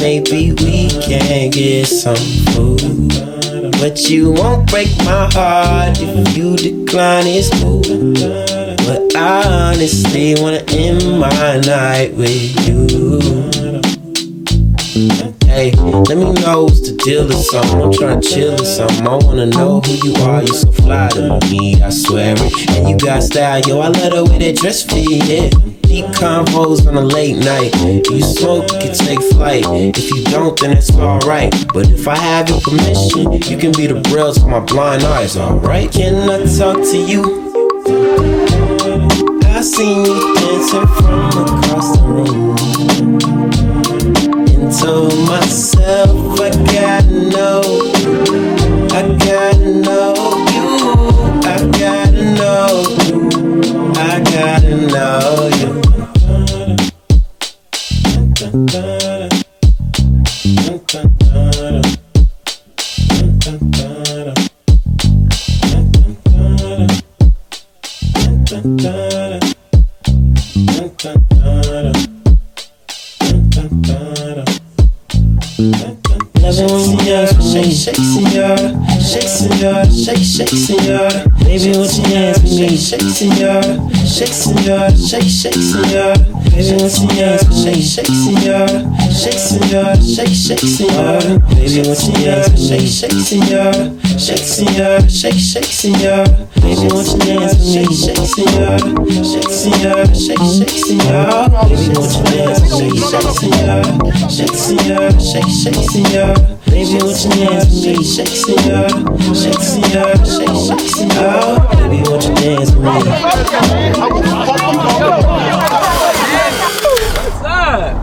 maybe we can get some food? But you won't break my heart if you decline. It's cool. But I honestly wanna end my night with you. Hey, let me know what's the deal or something. I'm trying to chill or something. I wanna know who you are. You're so fly to me, I swear it. And you got style, yo. I love the way that dress fit, yeah. Deep convos on a late night. If you smoke, you can take flight. If you don't, then it's alright. But if I have your permission, you can be the braille to my blind eyes, alright? Can I talk to you? I seen you dancing from across the room and told myself I gotta know me, shake, senora, shake, shake, shake, you dance with me, shake, senora, shake, senora, shake, shake, you dance with me, shake, senora, shake, senora, shake, shake, you dance with me, shake, senora, shake, senora, shake, shake. Baby, won't you dance with me, shake, senora, shake, shake, shake, senora. Baby, won't you dance with me, shake, senora, shake, senora, shake, shake, senora. Baby, won't you dance with me? What's up?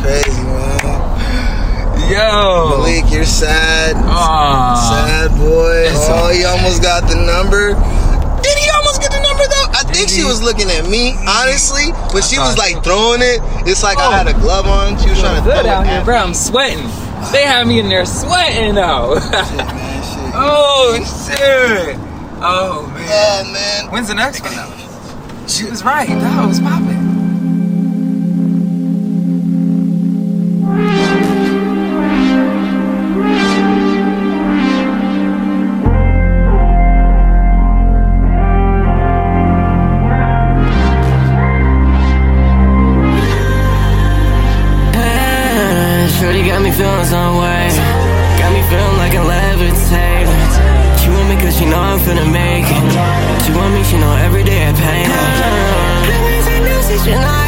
Crazy, man. Yo. Malik, you're sad. Aw. Sad boy. Oh, he almost got the number. Did he almost get the number though? I think she was looking at me, honestly, but she was like throwing it. It's like I oh. had a glove on. She was trying to Good throw out it here, at bro. I'm sweating. They had me in there sweating though. Shit, man, shit. oh shit. Oh man. Oh man. When's the next one though? She was right. That was popping. Feeling some way. Got me feeling like a levitate. She want me cause she know I'm finna make it. She want me, she know every day I pain her. She light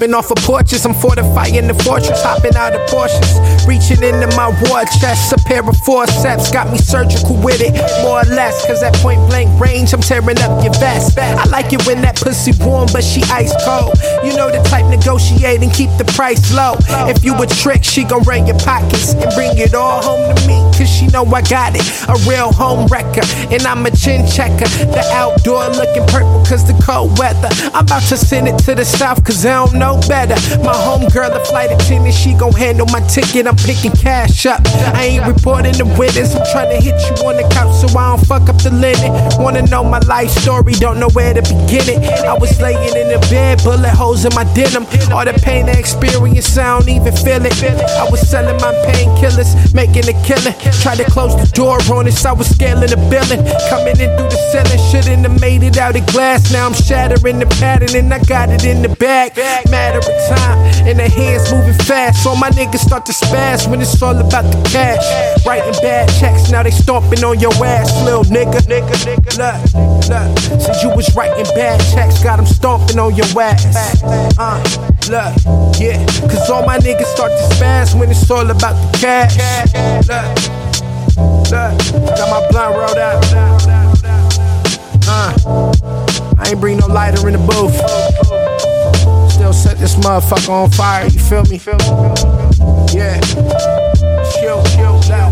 Jumping off of porches, I'm fortifying the fortress, hopping out of Porsches. Reaching into my war chest, a pair of forceps got me surgical with it, more or less. Cause at point blank range, I'm tearing up your vest. I like it when that pussy warm, but she ice cold. You know the type negotiate and keep the price low. If you a trick, she gon' raid your pockets and bring it all home to me. Cause she know I got it, a real home wrecker. And I'm a chin checker. The outdoor looking purple cause the cold weather. I'm about to send it to the south cause I don't don't know better. My homegirl, the flight attendant, she gon' handle my ticket. I'm picking cash up. I ain't reporting the witness. I'm trying to hit you on the couch so I don't fuck up the linen. Wanna know my life story, don't know where to begin it. I was laying in the bed, bullet holes in my denim. All the pain I experienced, I don't even feel it. I was selling my painkillers, making a killing. Tried to close the door on us, I was scaling the building. Coming in through the ceiling, shouldn't have made it out of glass. Now I'm shattering the pattern and I got it in the bag matter of time. And the hands moving fast. So my niggas start to spaz when it's all about the cash. Writing bad checks, now they stomping on your ass, little nigga. Nigga, nigga, look, look. Since you was writing bad checks, got them stomping on your ass. Uh, look, yeah. Cause all my niggas start to spaz when it's all about the cash. Look, look. Got my blunt rolled out. Uh, I ain't bring no lighter in the booth still set this motherfucker on fire. You feel me? Feel me? Yeah. Chill, chill, chill.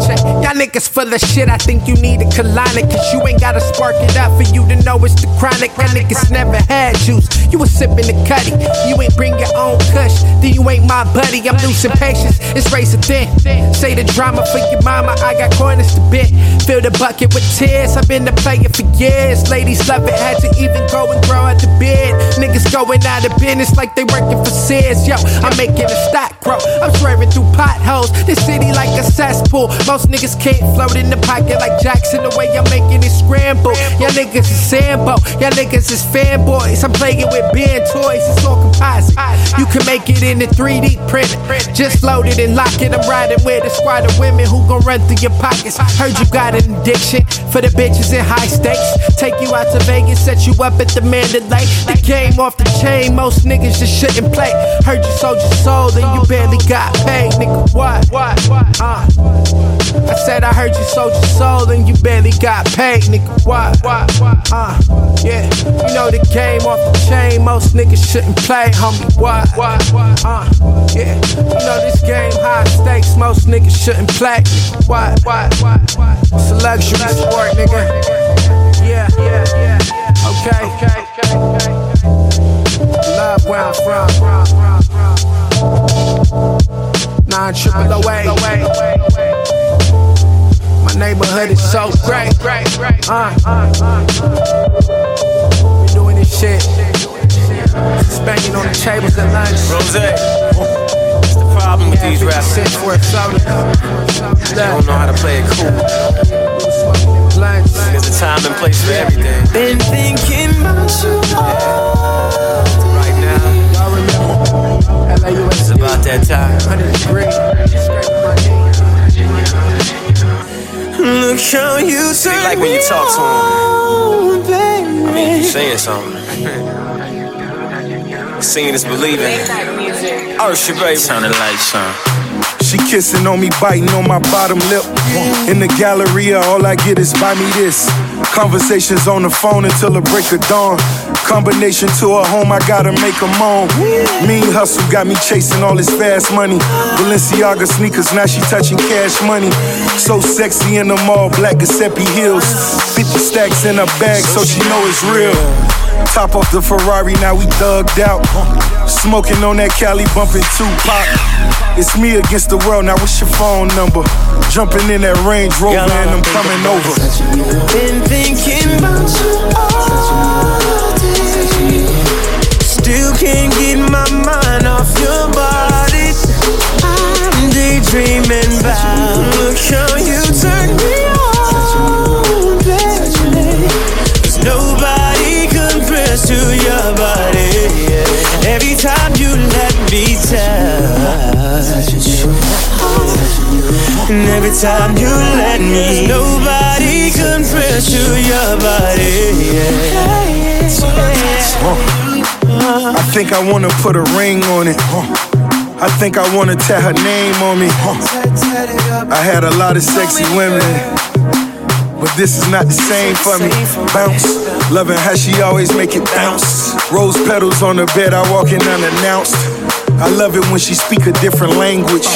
Check. Y'all niggas full of shit, I think you need a colonic. Cause you ain't gotta spark it up for you to know it's the chronic. Niggas never had juice. You was sipping the cutty. You ain't bring your own kush, then you ain't my buddy. I'm losing patience, it's razor thin. Say the drama for your mama, I got corners to bit. Fill the bucket with tears, I've been a player for years. Ladies love it, had to even go and grow out the bed. Niggas going out of business like they working for Sears. Yo, I'm making a stock grow. I'm swerving through potholes. This city like a cesspool. Most niggas can't float in the pocket like Jackson. The way I'm making it scramble. Y'all niggas is Sambo. Y'all niggas is fanboys. I'm playing with band toys. It's all composite. You can make it in the 3D print. Just load it and lock it. I'm riding with a squad of women who gon' run through your pockets. Heard you got an addiction for the bitches in high stakes. Take you out to Vegas, set you up at the Mandalay. The game off the chain. Most niggas just shouldn't play. Heard you sold your soul, then you barely got paid. Nigga, what? What? Uh. I said I heard you sold your soul and you barely got paid, nigga. Why? Why? Uh, yeah. You know the game off the chain, most niggas shouldn't play, homie. Why? Why? Uh, yeah. You know this game high stakes, most niggas shouldn't play. Why? Why? It's a luxury sport, nigga. Yeah, yeah, yeah. Okay, okay, okay. Love where I'm from. Nine triple away. My neighborhood is so great. Uh, we doing this shit. Spanking on the tables at lunch. Rose. What's the problem with these rappers? For a soda. They don't know how to play it cool. There's a time and place for everything. Been thinking about you Right now. Y'all remember? It's about that time. Look how you See, like when you talk to him. I mean, you saying something. Seeing is believing. Oh, shit, baby. Sounded like some. She kissing on me, biting on my bottom lip. In the Galleria, all I get is buy me this. Conversations on the phone until the break of dawn. Combination to her home, I gotta make a moan. Mean hustle got me chasing all this fast money. Balenciaga sneakers, now she touching cash money. So sexy in the mall, black Giuseppe heels. 50 stacks in her bag, so she know it's real. Top off the Ferrari, now we thugged out. Smoking on that Cali, bumping Tupac. It's me against the world, now what's your phone number? Jumping in that Range Rover and I'm coming over. Been thinking about you all day. Still can't get my mind off your body. I'm daydreaming about how you turn me on, baby. Cause nobody compares to your body. yeah. Every time you let me touch And every time you let me, nobody compares to your body. Uh, I think I wanna put a ring on it. I think I wanna tat her name on me. I had a lot of sexy women, but this is not the same for me. Bounce, loving how she always make it bounce. Rose petals on the bed, I walk in unannounced. I love it when she speak a different language.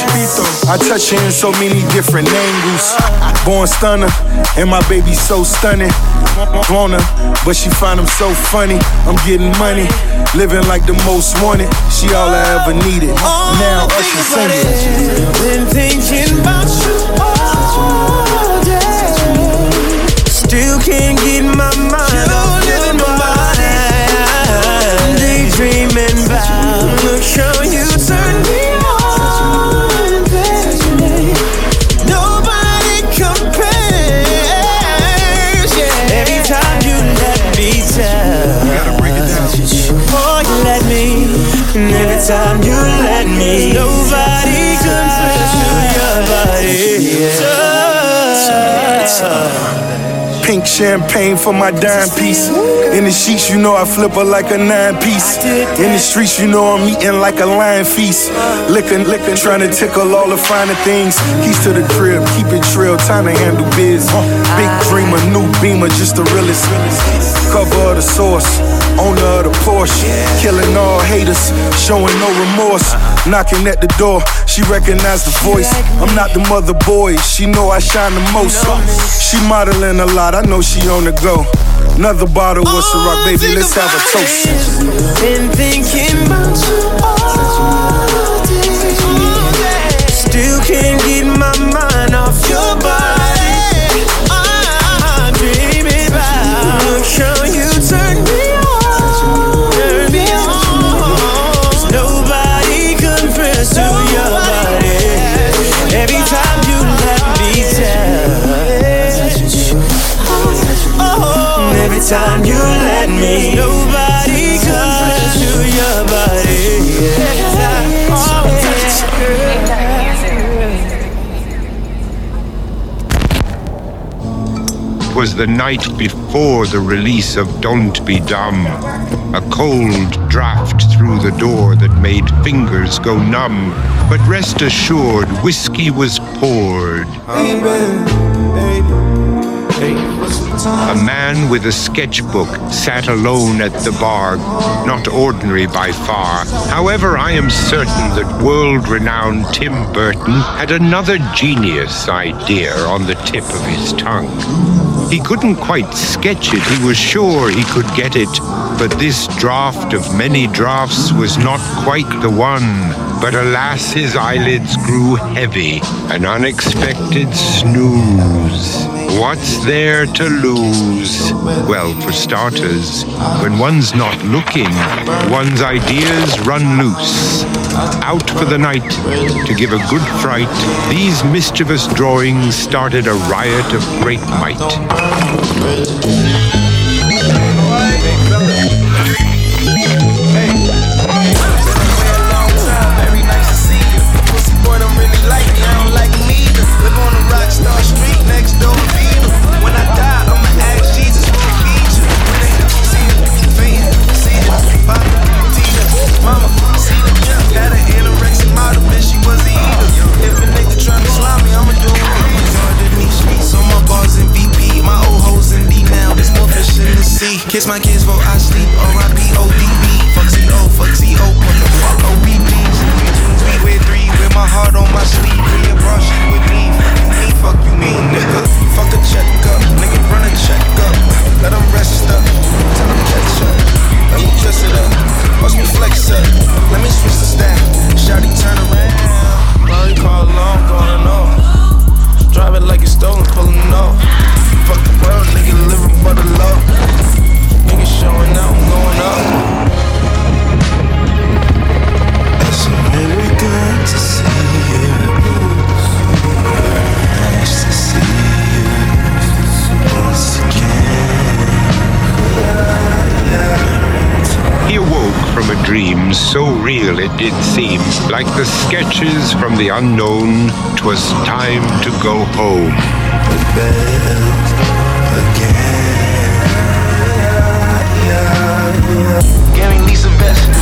I touch her in so many different angles. Born stunner, and my baby so stunning. Her, but she find him so funny. I'm getting money, living like the most wanted. She all I ever needed. Now Usher sing it. Been thinking about you all day. Still can't get my mind off time you let me, nobody compares to your body. Pink champagne for my dime piece. In the sheets, you know I flip her like a nine piece. In the streets, you know I'm eating like a lion feast. Licking, licking, trying to tickle all the finer things. Keys to the crib, keep it trill, time to handle biz. Big dreamer, new beamer, just the realest. Cover the source, owner of the Porsche. Killing all haters, showing no remorse. Uh-huh. Knocking at the door, she recognized the voice. I'm not the mother boy, she know I shine the most. She modeling a lot, I know she on the go. Another bottle of oh, Ciroc, baby, let's have a toast. Been thinking about you all day. Still can't get my time you let me, nobody compares to your body. was the night before the release of Don't Be Dumb. A cold draft through the door that made fingers go numb. But rest assured, whiskey was poured. A man with a sketchbook sat alone at the bar, not ordinary by far. However, I am certain that world renowned Tim Burton had another genius idea on the tip of his tongue. He couldn't quite sketch it, he was sure he could get it, but this draft of many drafts was not quite the one. But alas, his eyelids grew heavy, an unexpected snooze. What's there to lose? Well, for starters, when one's not looking, one's ideas run loose. Out for the night to give a good fright, these mischievous drawings started a riot of great might. Kiss my kids before I sleep. R.I.P. O.D.B. Fuck C.O. Fuck C.O. What the fuck O.B.P.s? We wear three with my heart on my sleeve. Rhea Bra, she with me. Me, fuck you mean, nigga. Fuck a check up. Nigga, run a check up. Let them rest up. Tell them catch up. Let me dress it up. Watch me flex up. Let me switch the style. Shawty turn around. Body call long, going off. Drive it like it's stolen, pulling off. Fuck the world, nigga, living for the love. Nigga showing out, going up. It's good to see you. Nice to see you once again. He awoke from a dream so real it did seem like the sketches from the unknown. 'Twas time to go home. Lisa Give me at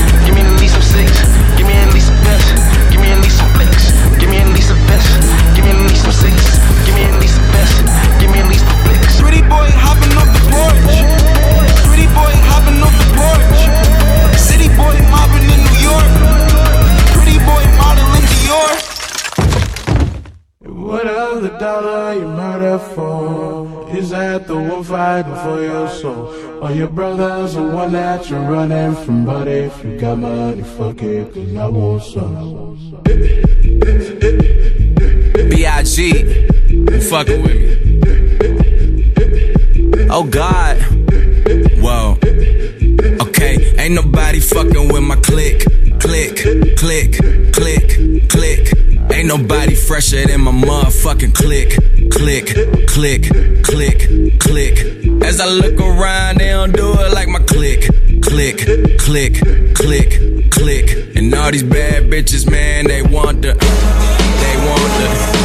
The dollar you murder for? Is that the one fighting for your soul? Or your brother's the one that you're running from? But if you got money, fuck it, cause I want some. B.I.G. Fucking with me. Oh God. Whoa. Okay, ain't nobody fucking with my click. Click, click, click, click. Ain't nobody fresher than my motherfucking click. Click, click, click, click. As I look around, they don't do it like my click. Click, click, click, click. And all these bad bitches, man, they want the. They want the.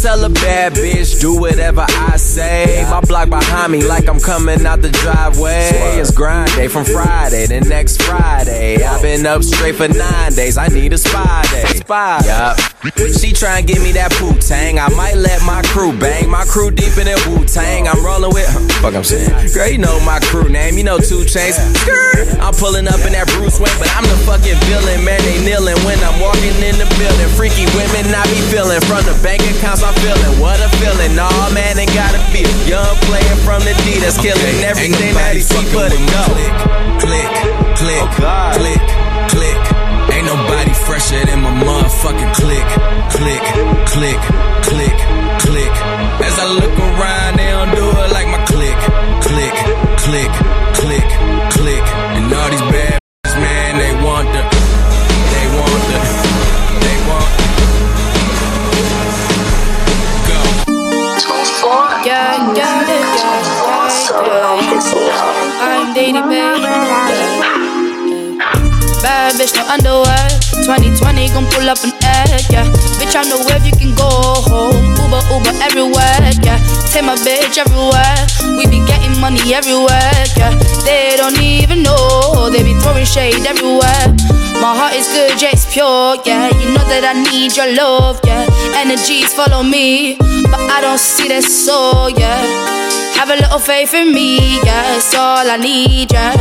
Tell a bad bitch, do whatever I say. My block behind me, like I'm coming out the driveway. It's grind day from Friday to next Friday. I've been up straight for nine days. I need a spy day. Spy. Yup. She try and give me that poo tang. I might let my crew bang. My crew deep in that Wu Tang. I'm rolling with. her. Fuck, I'm saying. Girl, you know my crew name. You know two chains. I'm pulling up in that Bruce Wayne, but I'm the fucking villain. Man, they kneeling when I'm walking in the building. Freaky women, I be feeling from the bank accounts. I'm feeling what a feeling. Nah, man, it gotta be a young player from the D that's killing everything that he see but go. Click, click, click, oh, click. Nobody fresher than my motherfucking click, click, click, click, click. As I look around, they don't do it like my click, click, click, click, click. And all these bad man, they want the, they want the, they want. Yeah, yeah, yeah, yeah, yeah. I'm dating, baby. Bad bitch, no underwear. 2020 gon' pull up an egg, yeah. Bitch, I know where you can go home. Uber, Uber everywhere, yeah. Take my bitch everywhere. We be getting money everywhere, yeah. They don't even know. They be throwing shade everywhere. My heart is good, yeah, it's pure, yeah. You know that I need your love, yeah. Energies follow me, but I don't see that soul, yeah. Have a little faith in me, yeah. It's all I need, yeah.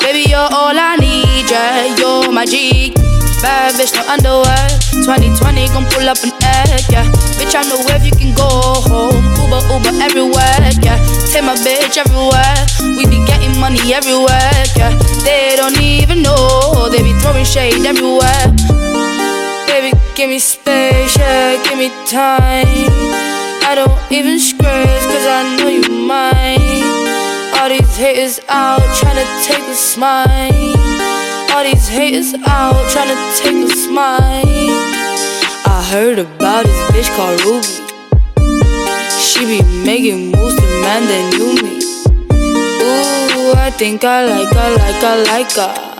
Baby, you're all I need, yeah. You're my G. Bad bitch, no underwear. 2020 gon' pull up an egg, yeah. Bitch, I know where you can go home. Uber, Uber everywhere, yeah. Take my bitch everywhere. We be getting money everywhere, yeah. They don't even know. They be throwing shade everywhere. Baby, give me space, yeah. Give me time. I don't even scratch, cause I know you mine. All these haters out tryna take a smile. All these haters out tryna take a smile. I heard about this bitch called Ruby. She be making moves to man that knew me. Ooh, I think I like her, like her, like her.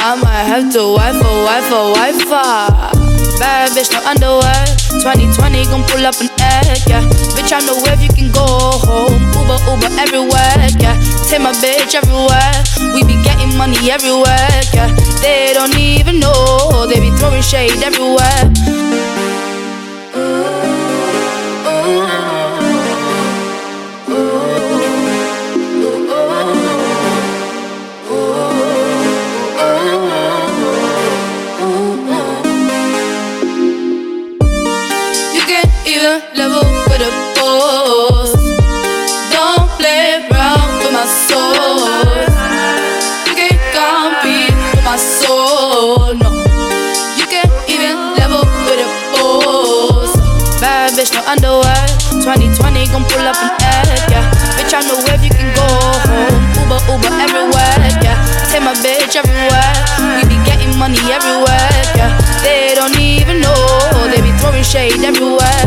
I might have to wife a wife a wife her. Bad bitch, no underwear. 2020 gon' pull up an egg, yeah. Bitch, I know where you can go home. Uber, Uber everywhere, yeah. Take my bitch everywhere. We be getting money everywhere, yeah. They don't even know. They be throwing shade everywhere. Pull up an egg, yeah. Bitch, I know if you can go home. Uber, Uber everywhere, yeah. Take my bitch everywhere. We be getting money everywhere, yeah. They don't even know. They be throwing shade everywhere.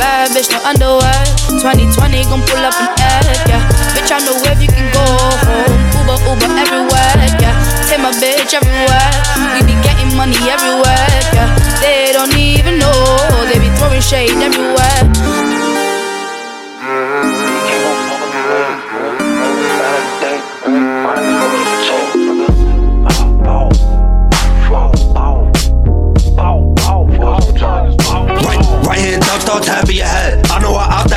Bad bitch, no underwear. 2020 gon' pull up an egg, yeah. Bitch, I know if you can go home. Uber, Uber everywhere, yeah. Take my bitch everywhere. We be getting money everywhere, yeah. They don't even know. They be throwing shade everywhere. Dub start tapping your head.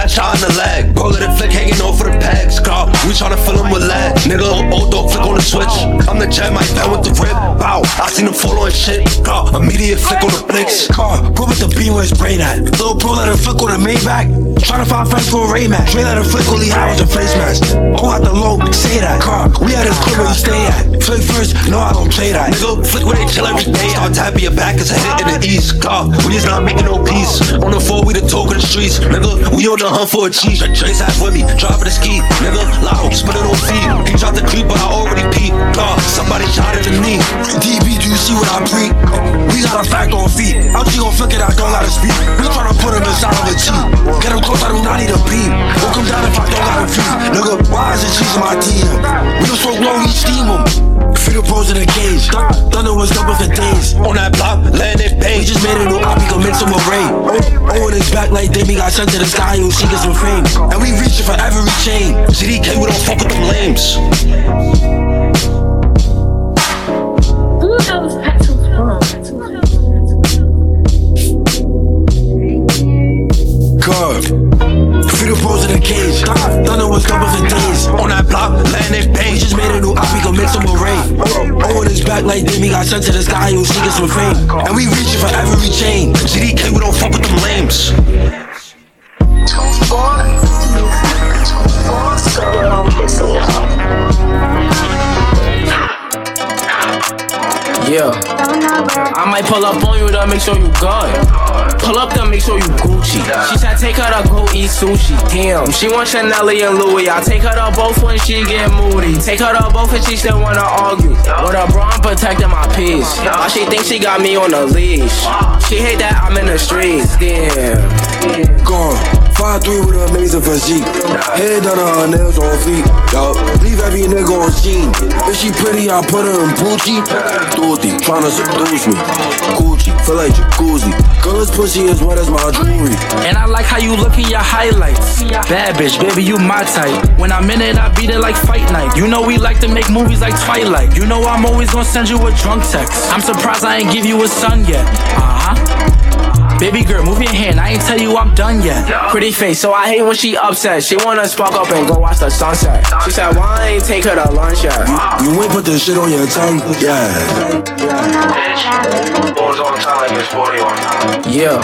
That shot the leg. Roll it a flick hanging over the pegs. Girl, we tryna fill him with lead. Nigga, old dog flick on the switch. I'm the jet, my pen with the rip. Bow, I seen him fall on shit. Girl, immediate flick on the blicks. Car, bro with the B where his brain at. Little bro let him flick on the Maybach. Tryna find friends for a Raymax. Trey let him flick he had was a face mask. Oh, out the low, say that. Car, we had his crib where he stay at. Flick first, no, I don't play that. Nigga, flick where they chill every day. I'll tap your back, it's a hit in the east. Car, we just not making no peace. On the floor, we the talk of the streets. Nigga, we on the hunt for a cheese. Chase half with me, drive for the ski. Nigga, loud, spin it on feet. He dropped the creep, but I already peeped. Car, somebody shot at the knee. DB, do you see what I pre? We got a fact on feet. How G gon' flick it, I don't gotta speak. We tryna put him inside of a G. Get him close, I do not need a beam. Won't come down if I don't got a feet. Nigga, why is it cheese in my DM? We don't smoke low, we steam him. The pros in the cage. Thunder was dumping for days. On that block, landing pain. We just made a new op, we gon' mix him with rain. Oh, in his back like Demi got sent to the sky, you see get some fame. And we reaching for every chain. CDK, we don't fuck with them lames. Curve. Feed the pros in the cage. Was dumping for days. On that block, landing pain. We just made a new op, we gon' rain. Oh, oh, in his back like Demi got sent to the sky, you see get some fame. And we reaching for every chain. CDK, we don't fuck with them lames. Yeah. I might pull up on you to make sure you good. Pull up to make sure you Gucci. She said take her to go eat sushi. Damn, she want Chanel and Louis. I take her to both when she get moody. Take her to both and she still wanna argue. With a bra, I'm protecting my peace. Why she think she got me on a leash? She hate that I'm in the streets. Damn. Gone. Five three with an amazing physique. Head down on her nails on feet. Yo, leave every nigga on scene. If she pretty, I put her in Gucci. Dirty, tryna seduce me. Gucci, feel like jacuzzi. Girl's pussy as wet as my jewelry. And I like how you look in your highlights. Bad bitch, baby, you my type. When I'm in it, I beat it like fight night. You know we like to make movies like Twilight. You know I'm always gonna send you a drunk text. I'm surprised I ain't give you a son yet. Uh huh. Baby girl, move your hand. I ain't tell you I'm done yet. Pretty face, so I hate when she upset. She wanna spark up and go watch the sunset. She said, Why I ain't take her to lunch yet? You ain't put the shit on your tongue, yeah. Yeah.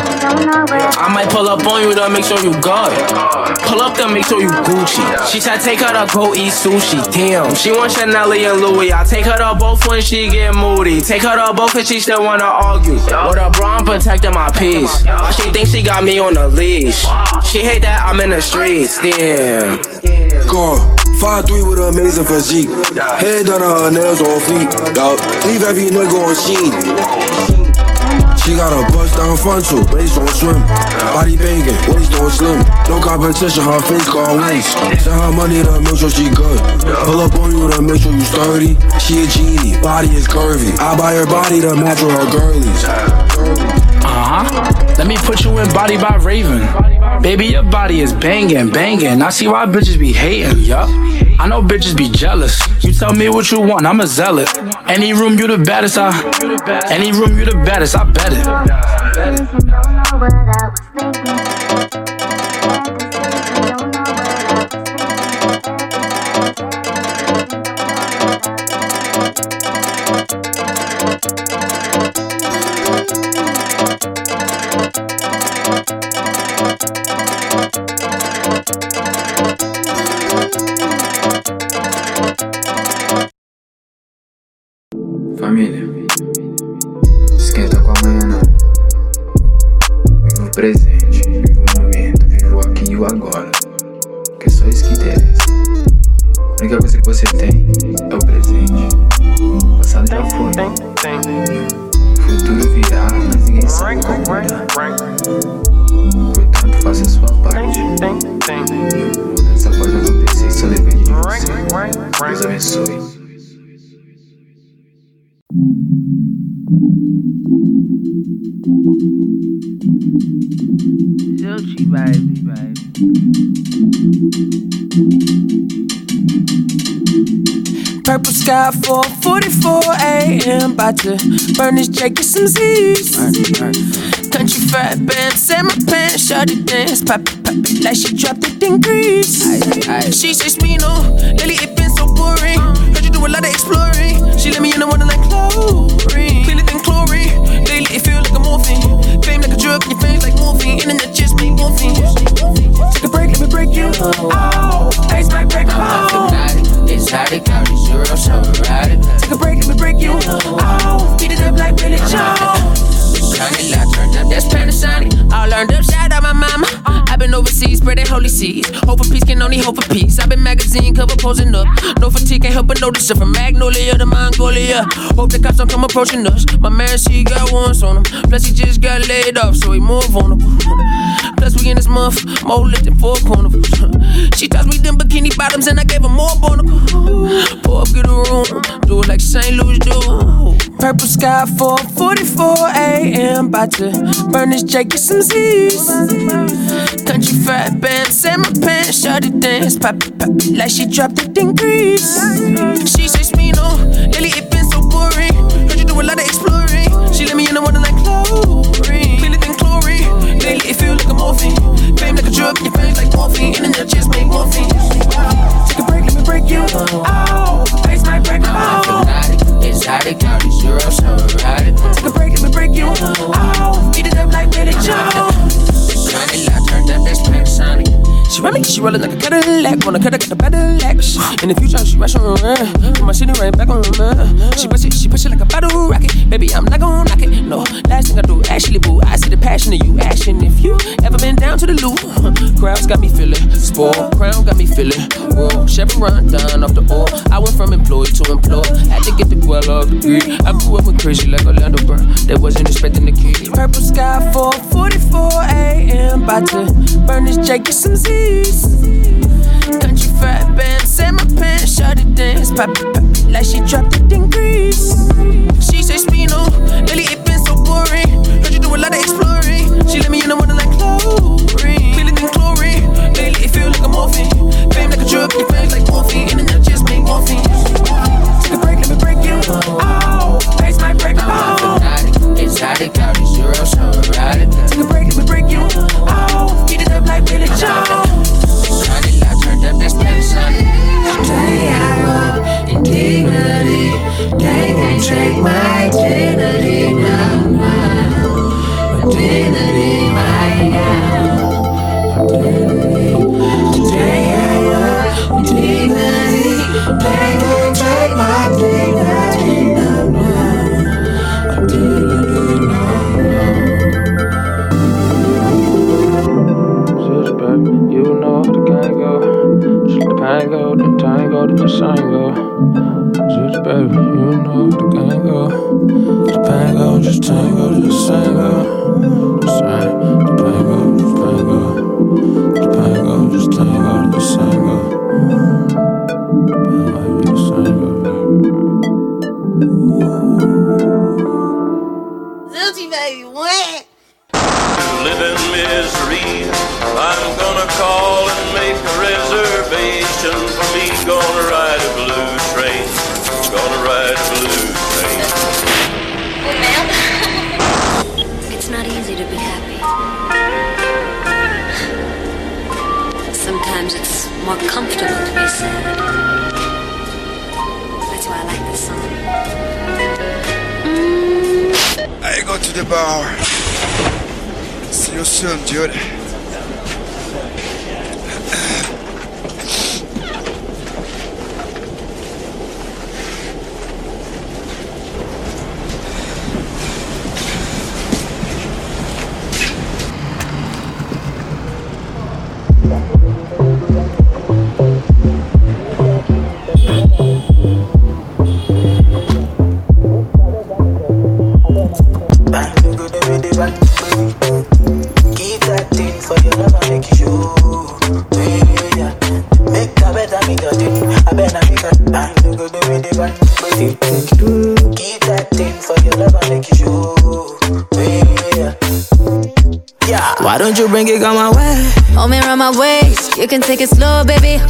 I might pull up on you to make sure you good. Pull up to make sure you Gucci. She said take her to go eat sushi. Damn, she want Chanel and Louis. I take her to both when she get moody. Take her to both and she still wanna argue. With a bra, I'm protecting my peace. Why she think she got me on a leash? She hate that I'm in the streets. Damn. Gone. Five three with amazing physique. Head down on her nails on feet. Yo, leave every nigga on scene. She got a bust down frontal, waist on swim. Body banging, waist on slim. No competition, her face got wings. Send her money to make sure she good. Pull up on you to make sure you sturdy. She a genie, body is curvy. I buy her body to match with her girlies. Uh huh. Let me put you in Body by Raven. Baby, your body is banging, banging. I see why bitches be hating, yup. I know bitches be jealous. You tell me what you want, I'm a zealot. Any room you the baddest, I. Any room you the baddest, I bet it. Guilty, baby, baby. Purple sky 4:44 a.m. About to burn this J, get some Z's. Country fat band, set my pants, it dance, pop it, pop it like she dropped it in grease. She says, Spino, lately it been so boring. Heard you do a lot of exploring. She let me in the water like like a drug, your face like morphine, internet just morphine. Take a break, let me break you. Oh, face might break home. Exotic, all these Euros so erotic. Take a break, let me break you. Oh, beat it up like Billy Johnny Lock turned up, that's Panasonic. I learned up, shout out my mama. I've been overseas, spreading holy seeds. Hope for peace can only hope for peace. I've been magazine cover posing up. No fatigue, can't help but notice it from Magnolia to Mongolia. Hope the cops don't come approaching us. My man, she got once on him. Plus, he just got laid off, so he more vulnerable. Plus, we in this month, more lit than four carnivals. She tossed me them bikini bottoms, and I gave her more barnacles. Pour up, get a room, do like St. Louis do. Purple sky 4:44 a.m. About to burn this J, get some Z's. Country fat band, set my pants, shut it dance, pop it, pop it like she dropped it in grease. She says, Spino, lately it been so boring. Heard you do a lot of exploring. She let me in the water like chlorine, cleaner than chlorine. Lately it feel like a morphine, fame like a drug, your face like morphine, internet just made morphine. Take a break, let me break you. Oh, Exotic, all these Euros so erotic. Take a break, let me break you. Oh, beat it up like Billy Joe. Johnny Lock turned up, that's Panasonic. She run me, she rollin' like a Cadillac. Wanna cut her, got a better. In the future, she rush on her. Put my city right back on her. She push it, she push it like a bottle rocket. Baby, I'm not gon' knock it. No, last thing I do, actually, boo. I see the passion in you, action. If you ever been down to the loop, crowds got me feeling. Spoiled, crown got me feeling. Raw, Chevron down off the oil. I went from employee to employed. Had to get the well off the grid. I grew up with crazy like Orlando Burn. They wasn't expecting the kid. Purple sky 4:44 a.m. About to burn this J, get some Z's. Country fat band, set my pants, shut it dance, pop it, pop it like she dropped it in grease. She says, Spino, lately it been so boring. Heard you do a lot of exploring. She let me in the water like chlorine, cleaner than chlorine. Lately it feel like a morphine, fame like a drug, your face like morphine, internet just made morphine. Take a break, let me break you. Oh, face might break home. Exotic, all these Euros so erotic. Take a break, let me break you. Oh, beat it up like Billy Joe. Lock turned up, that's Panasonic. Dignity, they can't take my dignity now. My dignity right now. Dignity, Today I roll in dignity. they can't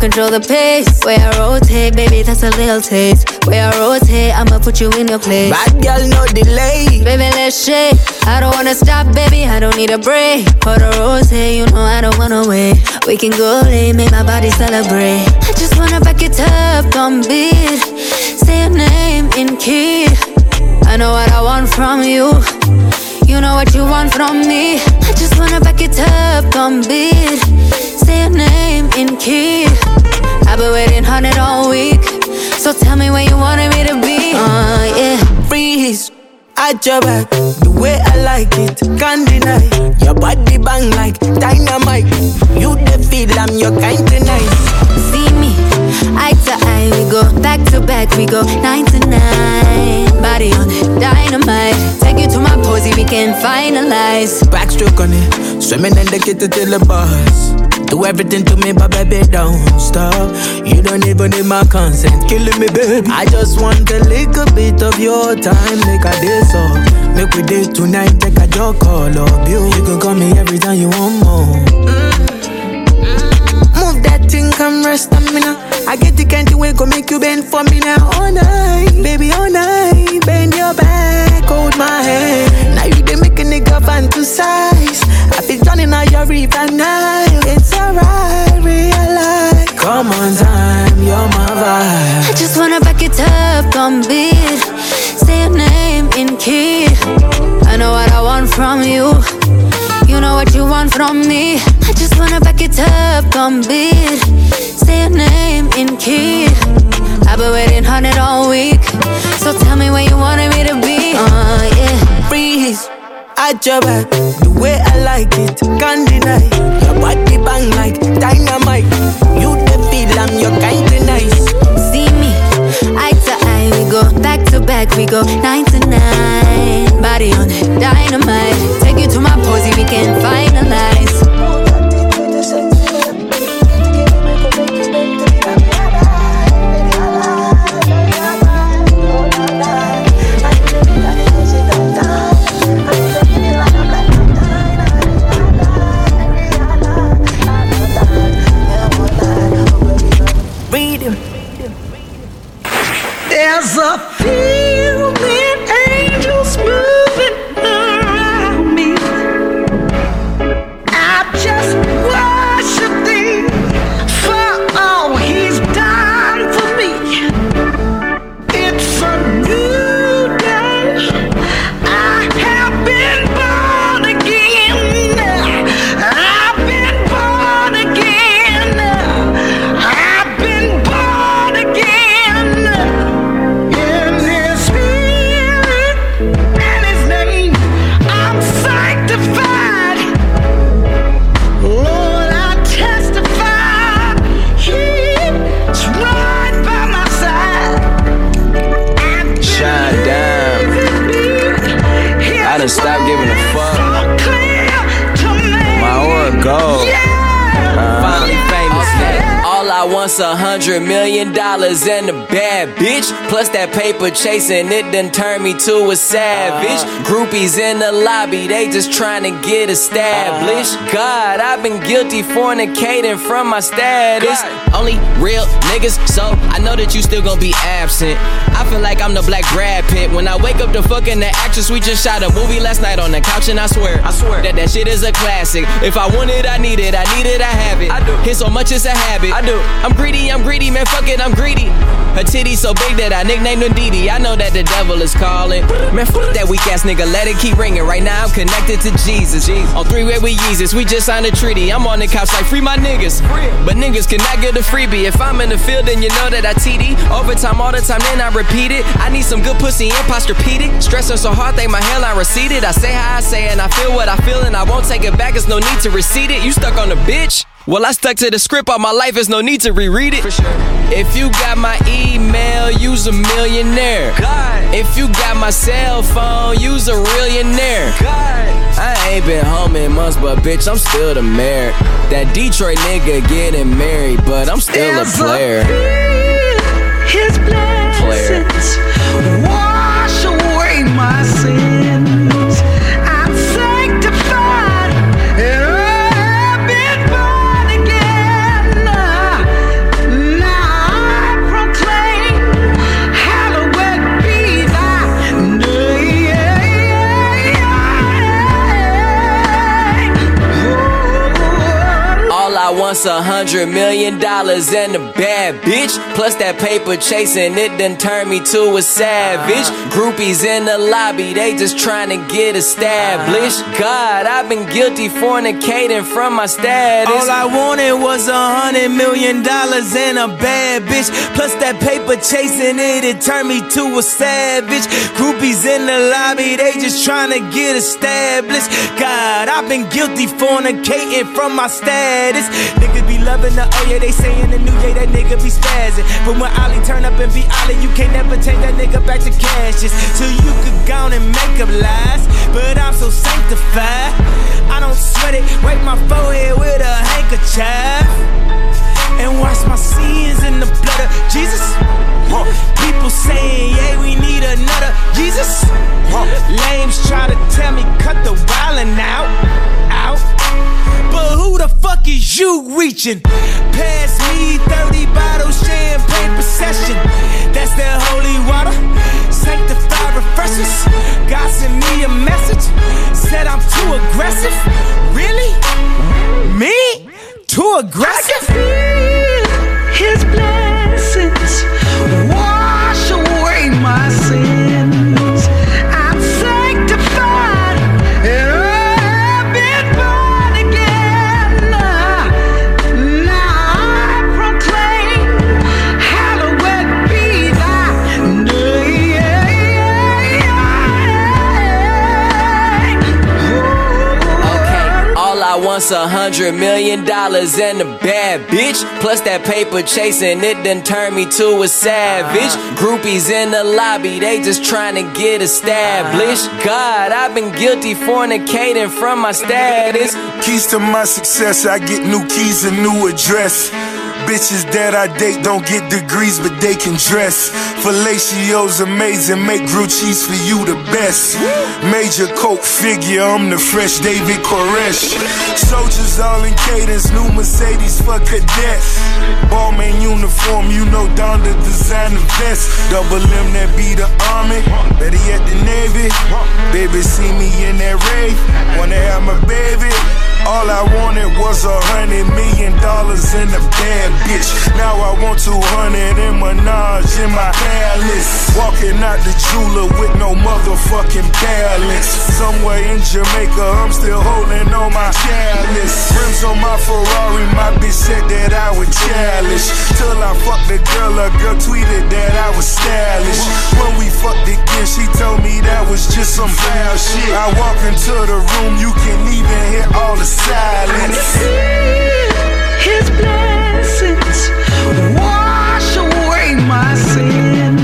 Control the pace. Where I rotate, baby, that's a little taste. Where I rotate, I'ma put you in your place. Bad girl, no delay. Baby, let's shake. I don't wanna stop, baby. I don't need a break. For the rose, you know I don't wanna wait. We can go late, make my body celebrate. I just wanna back it up, don't beat. Say your name in key. I know what I want from you. You know what you want from me. I just wanna back it up, don't beat. Say your name in key. I've been waiting on it all week. So tell me where you wanted me to be. Uh, yeah. Freeze. At your back, the way I like it, can't deny. Your body bang like dynamite. You the feel I'm your kind of nice. See me, eye to eye, we go back to back, we go nine to nine. Body on it, dynamite. Take you to my posy, we can finalize. Backstroke on it, swimming in the kitchen till the bus. Do everything to me, but baby, don't stop. You don't even need my consent, killing me, baby. I just want a little bit of your time, make a day so. Make we date tonight, take a joke call up you. You can call me every time you want more. Mm, mm, mm. Move that thing, come rest now. I get the candy way, go make you bend for me now. All night, baby, all night. Bend your back, hold my hand. Now you they make a nigga fantasize. I be drowning out your river now. It's alright, realize. Come on, time, you're my vibe. I just wanna back it up, don't beat. Say your name in key. I know what I want from you. You know what you want from me. I just wanna back it up, don't beat. Say your name in key. I've been waiting on it all week. So tell me where you wanted me to be. Uh, yeah. Freeze. At your back, the way I like it, can't deny. Your body bang like dynamite. You the feel I'm your kind of nice. See me, eye to eye, we go back to back, we go nine to nine. Body on it, dynamite. Take you to my posy, we can finalize. A hundred million dollars and a bad bitch. Plus that paper chasing, it done turned me to a savage. Uh-huh. Groupies in the lobby, they just trying to get established. Uh-huh. God, I've been guilty fornicating from my status. Only real niggas, so I know that you still gonna be absent. I feel like I'm the black Brad Pitt. When I wake up to fucking the actress, we just shot a movie last night on the couch, and I swear, I swear that that shit is a classic. If I want it, I need it. I need it, I have it. I do. Hit so much, it's a habit. I do. I'm greedy, I'm greedy, man. Fuck it, I'm greedy. Her titties so big that I nicknamed her Didi. I know that the devil is calling. Man, fuck that weak ass nigga. Let it keep ringing. Right now, I'm connected to Jesus. On three way with Jesus, we just signed a treaty. I'm on the couch like free my niggas. But niggas cannot get a freebie. If I'm in the field, then you know that I TD. Overtime all the time, then I repeat it. I need some good pussy and posturepedic. Stressing so hard, think my hairline receded. I say how I say, and I feel what I feel, and I won't take it back. There's no need to recede it. You stuck on the bitch. Well, I stuck to the script all my life, there's no need to reread it. For sure. If you got my email, use a millionaire. God. If you got my cell phone, use a millionaire. God. I ain't been home in months, but bitch, I'm still the mayor. That Detroit nigga getting married, but I'm still a player. His blessings wash away my sins. Want's a hundred million dollars and a bad bitch. Plus that paper chasing, it done turned me to a savage. Groupies in the lobby, they just trying to get established. God, I've been guilty fornicating from my status. All I wanted was a hundred million dollars and a bad bitch. Plus that paper chasing it, it turned me to a savage. Groupies in the lobby, they just trying to get established. God, I've been guilty fornicating from my status. Niggas be loving the oh yeah, they saying the new yeah, that nigga be spazzing. But when Ollie turn up and be Ollie, you can't never take that nigga back to cashes. So you could go and make up lies, but I'm so sanctified. I don't sweat it, wipe my forehead with a handkerchief and wash my sins in the blood of Jesus. Huh. People saying, yeah, we need another Jesus. Huh. Lames try to tell me, cut the wildin' out, out. But who the fuck is you reaching? Pass me 30 bottles, champagne procession. That's that holy water. Sanctified refreshers. God sent me a message. Said I'm too aggressive. Really? Me? Too aggressive? His blessings wash want's a hundred million dollars and a bad bitch. Plus that paper chasing, it done turned me to a savage. Ah. Groupies in the lobby, they just trying to get established. Ah. God, I've been guilty fornicating from my status. Keys to my success, I get new keys and new address. Bitches that I date don't get degrees, but they can dress. Fellacio's amazing, make grilled cheese for you the best. Major coke figure, I'm the fresh David Koresh. Soldiers all in cadence, new Mercedes for cadets. Balmain uniform, you know Don the designer vest. Double M that be the army, better yet the Navy. Baby, see me in that rave, wanna have my baby. All I wanted was a hundred million dollars and a bad bitch. Now I want two hundred and Minaj in my palace. Walking out the jeweler with no motherfucking balance. Somewhere in Jamaica, I'm still holding on my chalice. Rims on my Ferrari, my bitch said that I was childish. Till I fucked the girl, a girl tweeted that I was stylish. When we fucked again, she told me that was just some foul shit. I walk into the room, you can even hear all the silence. His blessings wash away my sins.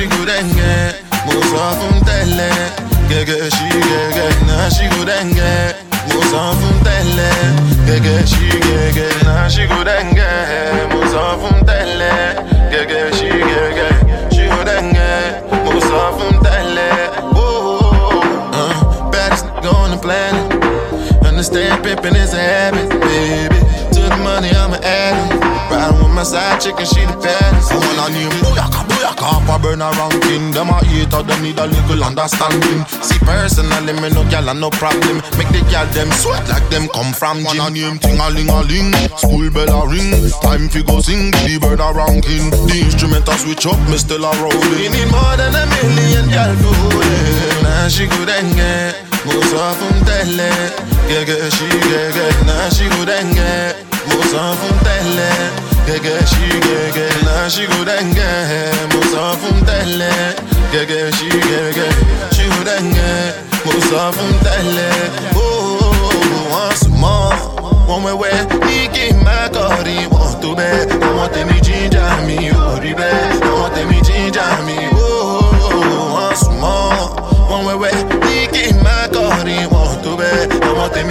She go denge, musa funtelle Gege she now she go denge funtelle Gege she now she go denge Musa funtelle Gege she gege, she go denge funtelle uh, Baddest nigga on the planet. Understand pimping is a habit, my side chick and she the best. I wanna name Booyaka, Booyaka, for burn around king. Them a hater, them need a little understanding. See personally, me no gal and no problem. Make the gal them sweat like them come from gym. Wanna name ting a ling a ling, school bell a ring. Time fi go sing, the bird around king. The instrument a switch up, me still a rolling. We need more than a million gal to hold it. Nah, she good and get. Musa Funtelle, Gege she gege, na and get. Musa Funtelle, Gege she gege, na and get. Musa Funtelle, Gege she gege, and get. Musa Funtelle, oh, once more. One way where he came back, or he want to bed. I want them to ginger me, oh, the bed. I want them to ginger me, oh, once more. One way where he came back, or he want to bed. I want them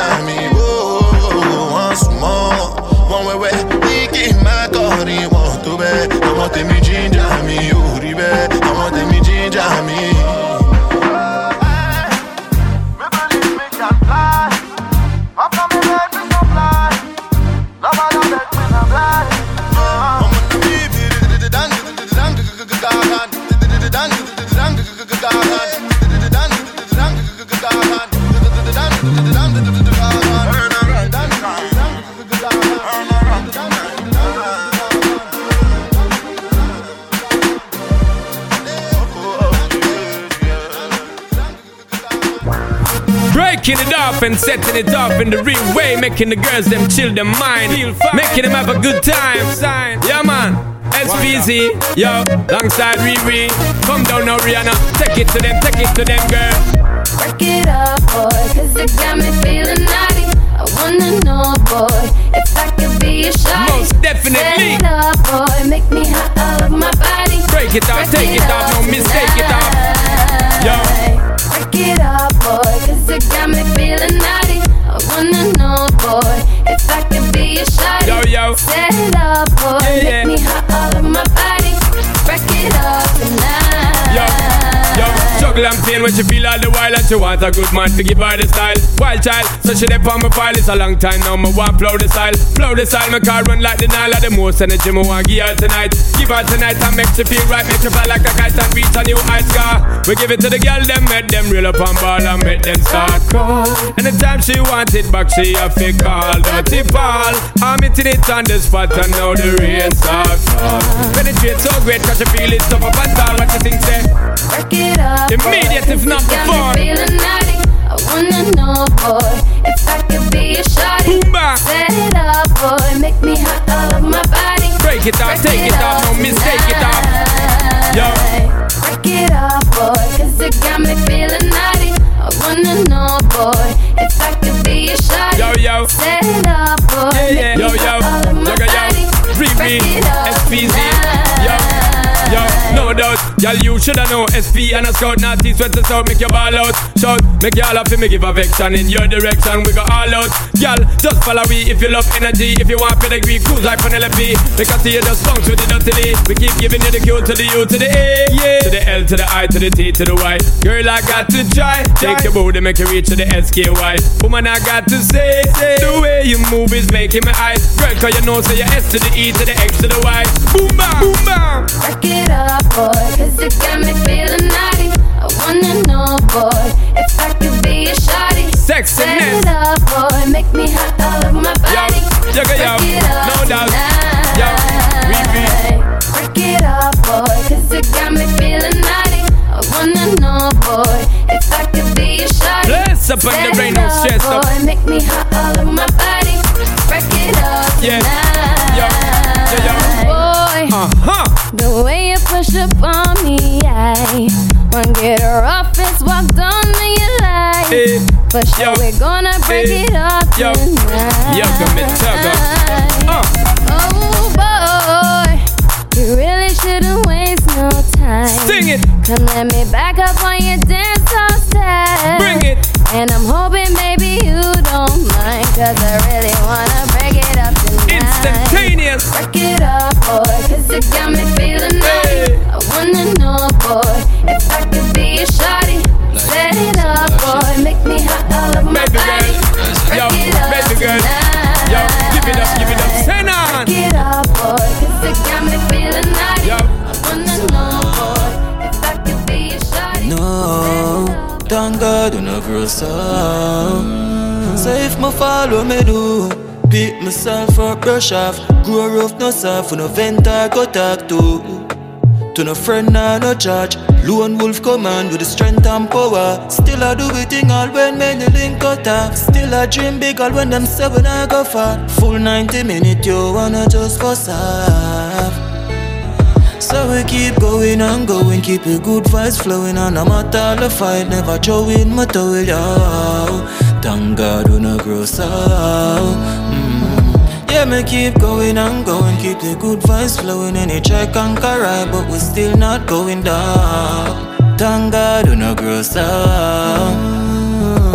ginger me, oh, once more. One way where he came back, or he want to bed. I want to ginger setting it up in the real way, making the girls them chill their mind, making them have a good time. Yeah, man. SPZ, yo, alongside Riri. Come down now, Rihanna. Take it to them, take it to them, girl. Work it up, boy, cause it got me feeling naughty. I wanna know, boy, if I could be a shot. Most definitely. Set it up, boy, make me hot all of my body. Break it off, take it off, no mistake it off. Yo. Work it up, boy, cause it got me feeling naughty. And pain when she feel all the while and she want a good man to give her the style. Wild child, so she dey on my file. It's a long time now, me want blow the style. Blow the style, my car run like the Nile. of The most energy me want give her tonight. Give her tonight and make she feel right, make she fly like a kite and reach a new high scar. We give it to the girl, them make them reel up on ball and make them start crawl. Anytime she want it back, she a fake call. Dirty ball, I'm hitting it on the spot and now the rain starts. Penetrate so great, cause she feel it tough up and down. What you think, say? Eh. Work it up. Immediate, if not before. me feeling naughty. I wanna know, boy, if I could be a shawty. Set it up, boy, make me hot all of my body. Break it off, take it off, no mistake it off. Yo. Break it up, boy, cause it got me feeling naughty. I wanna know, boy, if I could be a shawty. Yo, yo. Set it up, boy, Yeah, yeah. Yo, yo. hot all of my yo. body. Free me. Break it up SPZ. Yo. Yo, no doubt, y'all you shoulda know SP and a scout, not east, west, and south, make your ball out. Shout, make y'all happy, me give affection in your direction, we go all out. Y'all, just follow we if you love energy, if you want pedigree, cruise like Penelope. Make I see you just bounce with the dirty D. We keep giving you the Q to the U to the A, yeah. To the L to the I to the T to the Y. Girl, I got to try. Take your booty, make you reach to the SKY. Woman, I got to say, say, the way you move is making me eyes. Girl, cause you know, say your S to the E to the X to the Y. Boom, bam, boom, bam. Break it up, boy, Cause. I wanna know, boy, if I be a it no doubt. Break it boy, cause it got me feeling naughty. I wanna know, boy, if I could be shawty. Up the rain, stress Yo, yo, yo. Boy, uh-huh. the way you push up on get rough, it's walk down the line. Hey, For sure, we're gonna break hey, it up yo, tonight. yo, come and tugger. Uh. Oh boy, you really shouldn't waste no time. Sing it. Come let me back up on your dance floor step. Bring it. And I'm hoping, baby, you don't mind. Cause I really wanna break it up tonight. Instantaneous. Break it up, boy. Cause it got me feeling nice. I wanna know, boy, if I could be a shawty. Set it up, boy. Make me hot all over my body. Break Yo, it up baby girl. tonight. Yo, give it up, give it up. Send on. Break it up, boy. Cause it got me feeling nice. Yo. I wanna know, boy, if I could be a shawty. No, thank God you no grow so. So if my follow me do, pick myself up, brush off, grow rough, no soft, no vent I go talk to. To no friend nah no charge, lone wolf command with the strength and power. Still I do it thing all when many link cut off. Still I dream big all when them seven I go far. Full 90 minute you wanna just fuss off. So we keep going and going, keep a good vibes flowing and I'm at all the fight, never throwing my towel, yo. Thank God we no grow so. Yeah, me keep going and going, keep the good vibes flowing and it try conquer right, but we still not going down. Thank God we no grow so.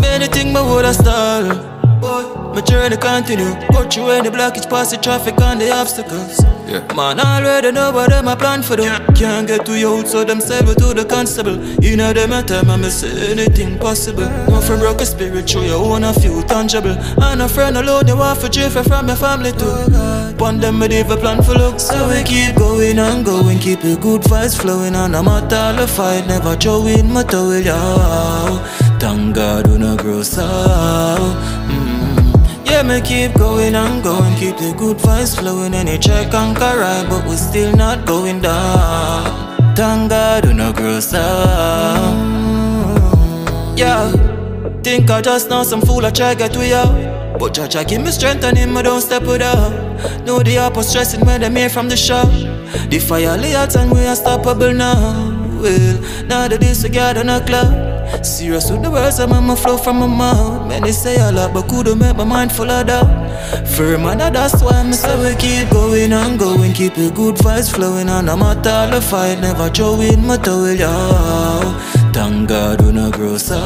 Many things me woulda stall, but my journey continue. Go through any blockage, pass the traffic and the obstacles. Yeah. Man, I already know what them a plan for them. Can't get to you out, so them sell to the constable. You know them a time, I say anything possible. No from broke a spirit, show your own a few tangible. And a friend alone, you want for drift from your family too. One them me leave a plan for look. So we keep going and going, keep a good vibes flowing, and I'm at all the fight, never throwing my towel, yo. Thank God we no grow so. Yeah, me keep going and going, keep the good vibes flowing, and it try conquer right, but we still not going down. Thank God we no grow so. Yeah, think I just know some fool I try get we out. But Jah give me strength and him I don't step it up. Know the up stressing when them here from the shop. The fire out and we unstoppable now. Well, now that this we got a club. Serious with the words I'm on my flow from my mouth. Many say a lot, but couldn't make my mind full of doubt. Firm and that's why me say we keep going and going, keep a good vibes flowing, and I'm at all the fight, never throwing my towel, yo. Thank God we no grow so.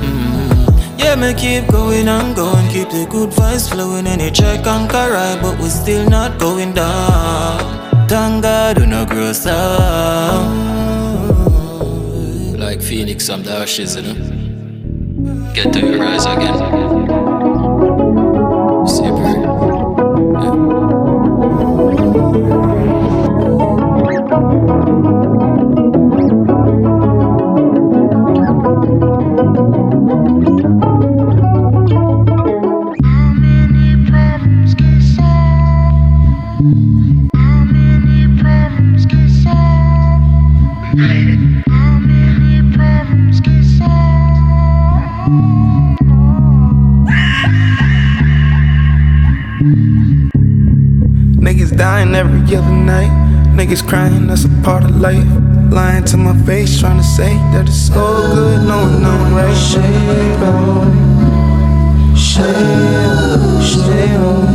Mm. Yeah, me keep going and going, keep the good vibes flowing, and it try conquer right, but we still not going down. Thank God we no grow so. Phoenix from the ashes, you know. Get to your rise again. Every other night. Niggas crying, that's a part of life. Lying to my face, trying to say that it's all good, knowing I'm right. Shade on, shade, shade on.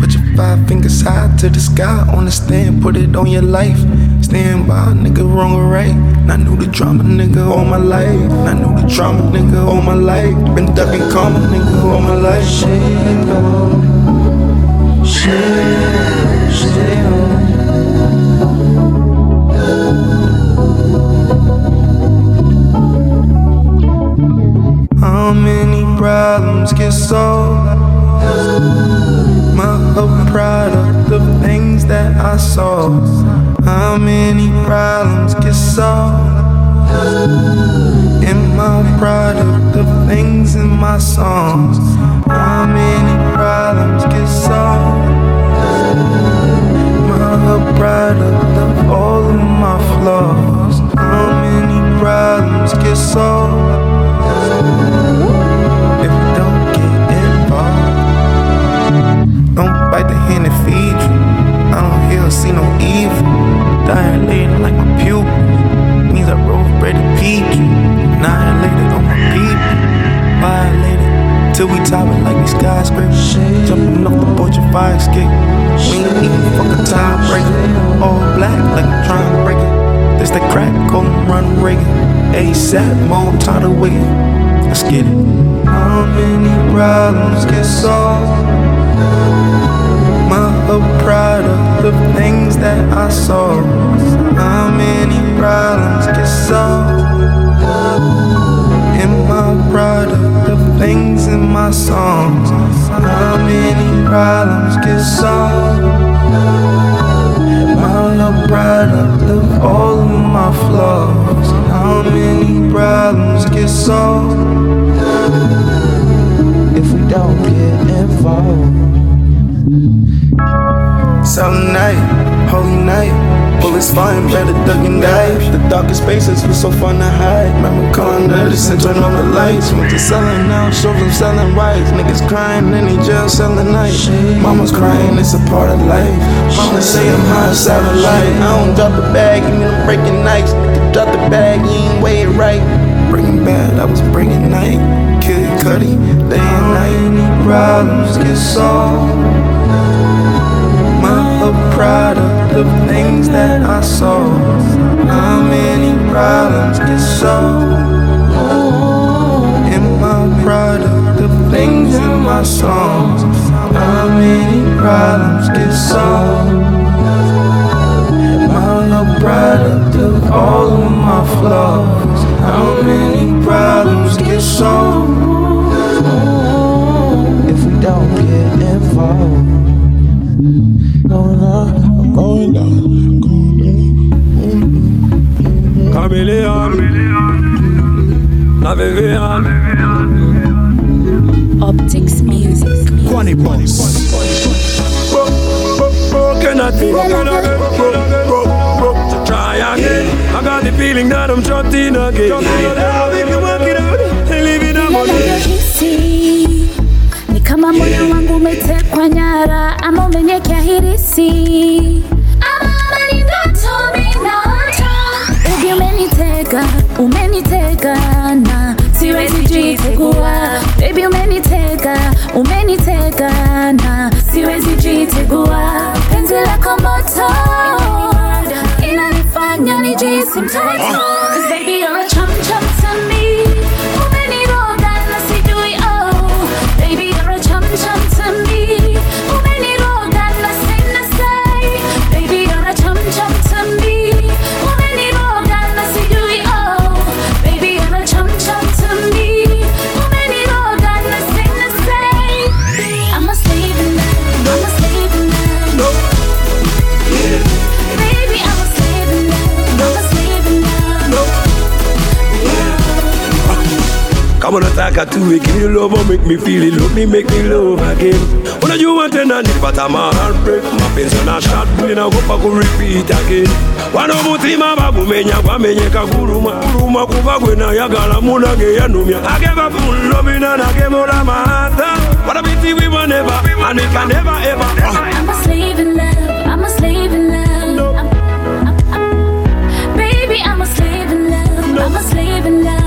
Put your five fingers high to the sky, on the stand, put it on your life. Stand by, nigga, wrong or right. I knew the drama, nigga, all my life. I knew the drama, nigga, all my life. Been ducking karma, nigga, all my life. Shade on, shade, shade on. How many problems get solved? My hope product of things that I saw. How many problems get solved? In my product of things in my songs. How many problems get solved? My product of all of my flaws. How many problems get solved? If you don't get involved, don't bite the hand that feeds ill, see no evil. Dying like my pupil. Means I rose bred to peak. Annihilated on my people. Violated till we top it like we skyscrapers. Jumping off the porch of fire escape. We ain't even fuck a time. All black like I'm trying to break it. This the crack, call runnin', Ronald Reagan. ASAP, more time to wait. Let's get it. How many problems get solved? My a product of the things that I saw. How many problems get solved? Am I product of the things in my songs? How many problems get solved? A product of all of my flaws? How many problems get solved? If we don't get involved. Silent night, holy night. Bullets flying, better duck and dive. The darkest spaces was so fun to hide. Remember calling nurses and turn on the lights. Went to selling now, shows them selling rights. Niggas crying in they jail selling night. Mama's crying, it's a part of life. Mama say I'm high satellite. I don't drop the bag, even I'm breaking nights. Drop the bag, you ain't weigh it right. Bringing bad, I was bringing night. Kid Cudi, day and night. Problems get solved. Product of the things that I saw. How many problems get solved? Am I product of the things in my songs? How many problems get solved? Am I a product of all of my flaws? How many problems get solved? If we don't get involved. Going down, I'm going down. Chameleon, la Vivian. Optics music. Quani boss. Broken at me, broken again, broke, broke, broke to try again. I got the feeling that I'm trapped in again. I think you work it out and live in a money. Ninavyohisi ni kama moyo wangu umetekwa nyara ama umenyekea hirisi jitegua Baby umenitega umenitega na siwezi jitegua Kama unataka tuwe give me the love or make me feel it Love me make me love again Unajua tena nilipata ma heartbreak Mapenzi na shot ninaogopa ku repeat again Wano mutima bagumenya gwamenyeka guluma Guluma kuba gwe nayagala munage yanumya I gave up full love and I gave all of my heart But I be we were never and it can never ever I'm a slave in love. I'm a slave in love. I'm, I'm, I'm, baby, I'm a slave in love. I'm a slave in love.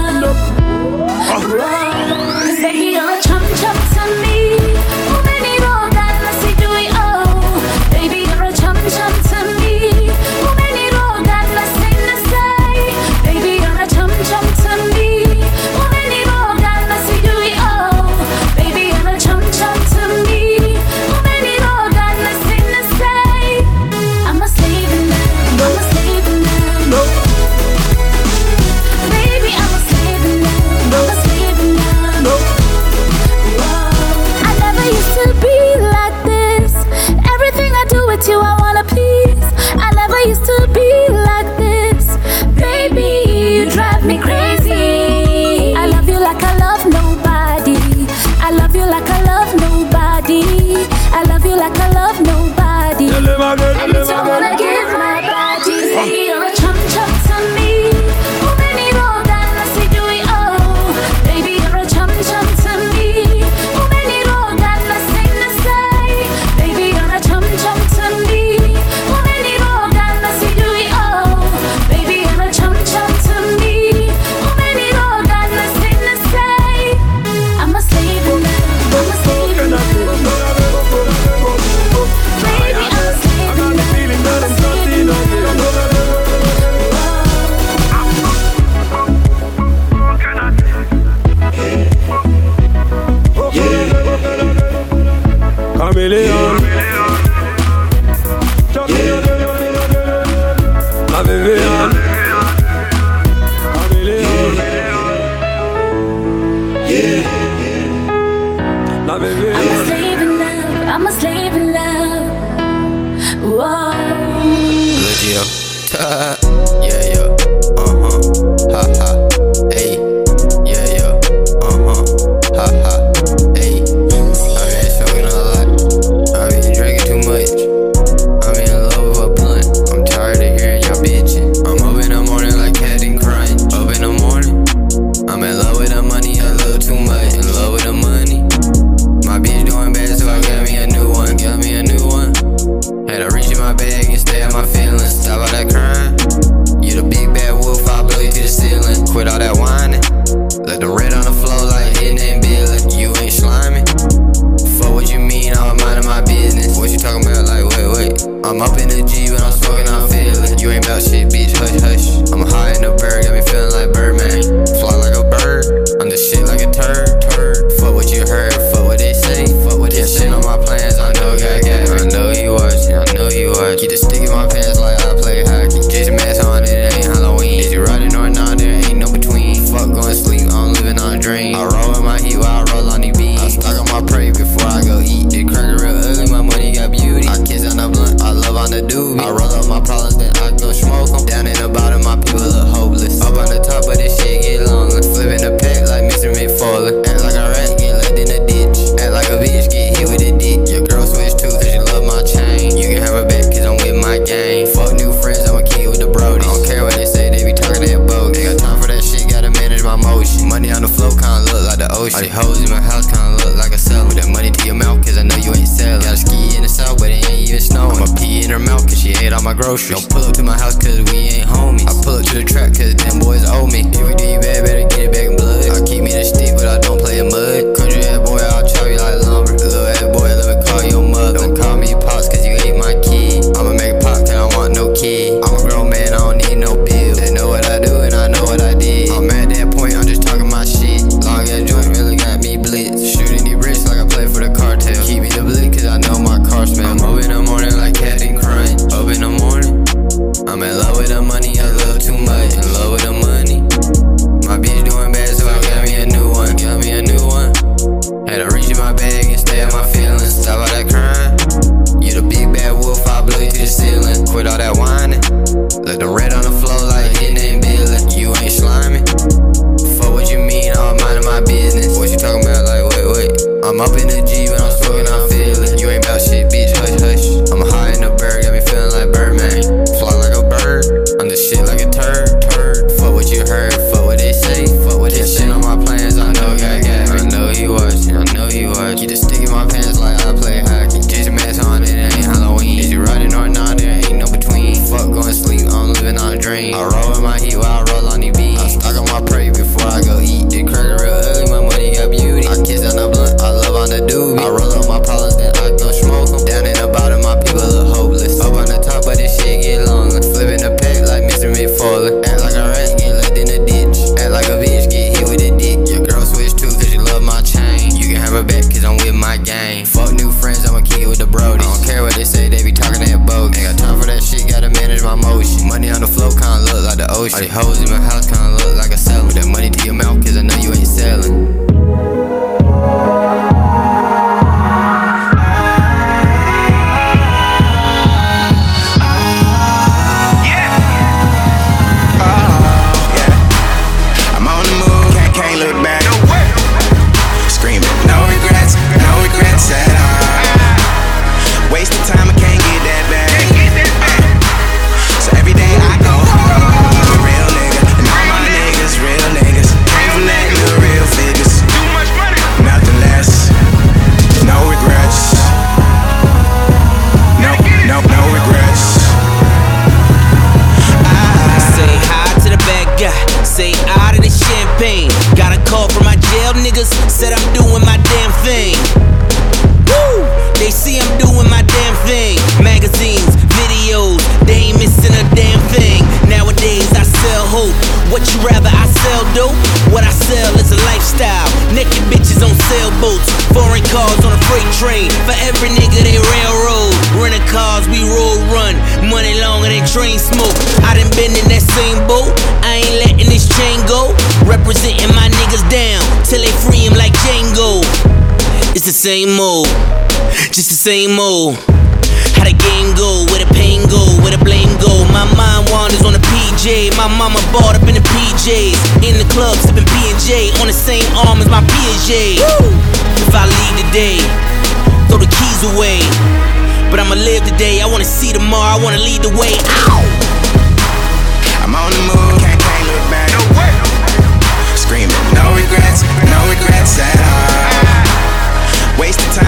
Same old, just the same old. How the game go, where the pain go, where the blame go. My mind wanders on the PJ. My mama bought up in the PJs. In the club, sipping B&J on the same arm as my Piaget. If I leave today, throw the keys away. But I'ma live today, I wanna see tomorrow, I wanna lead the way. Ow! Wasting time,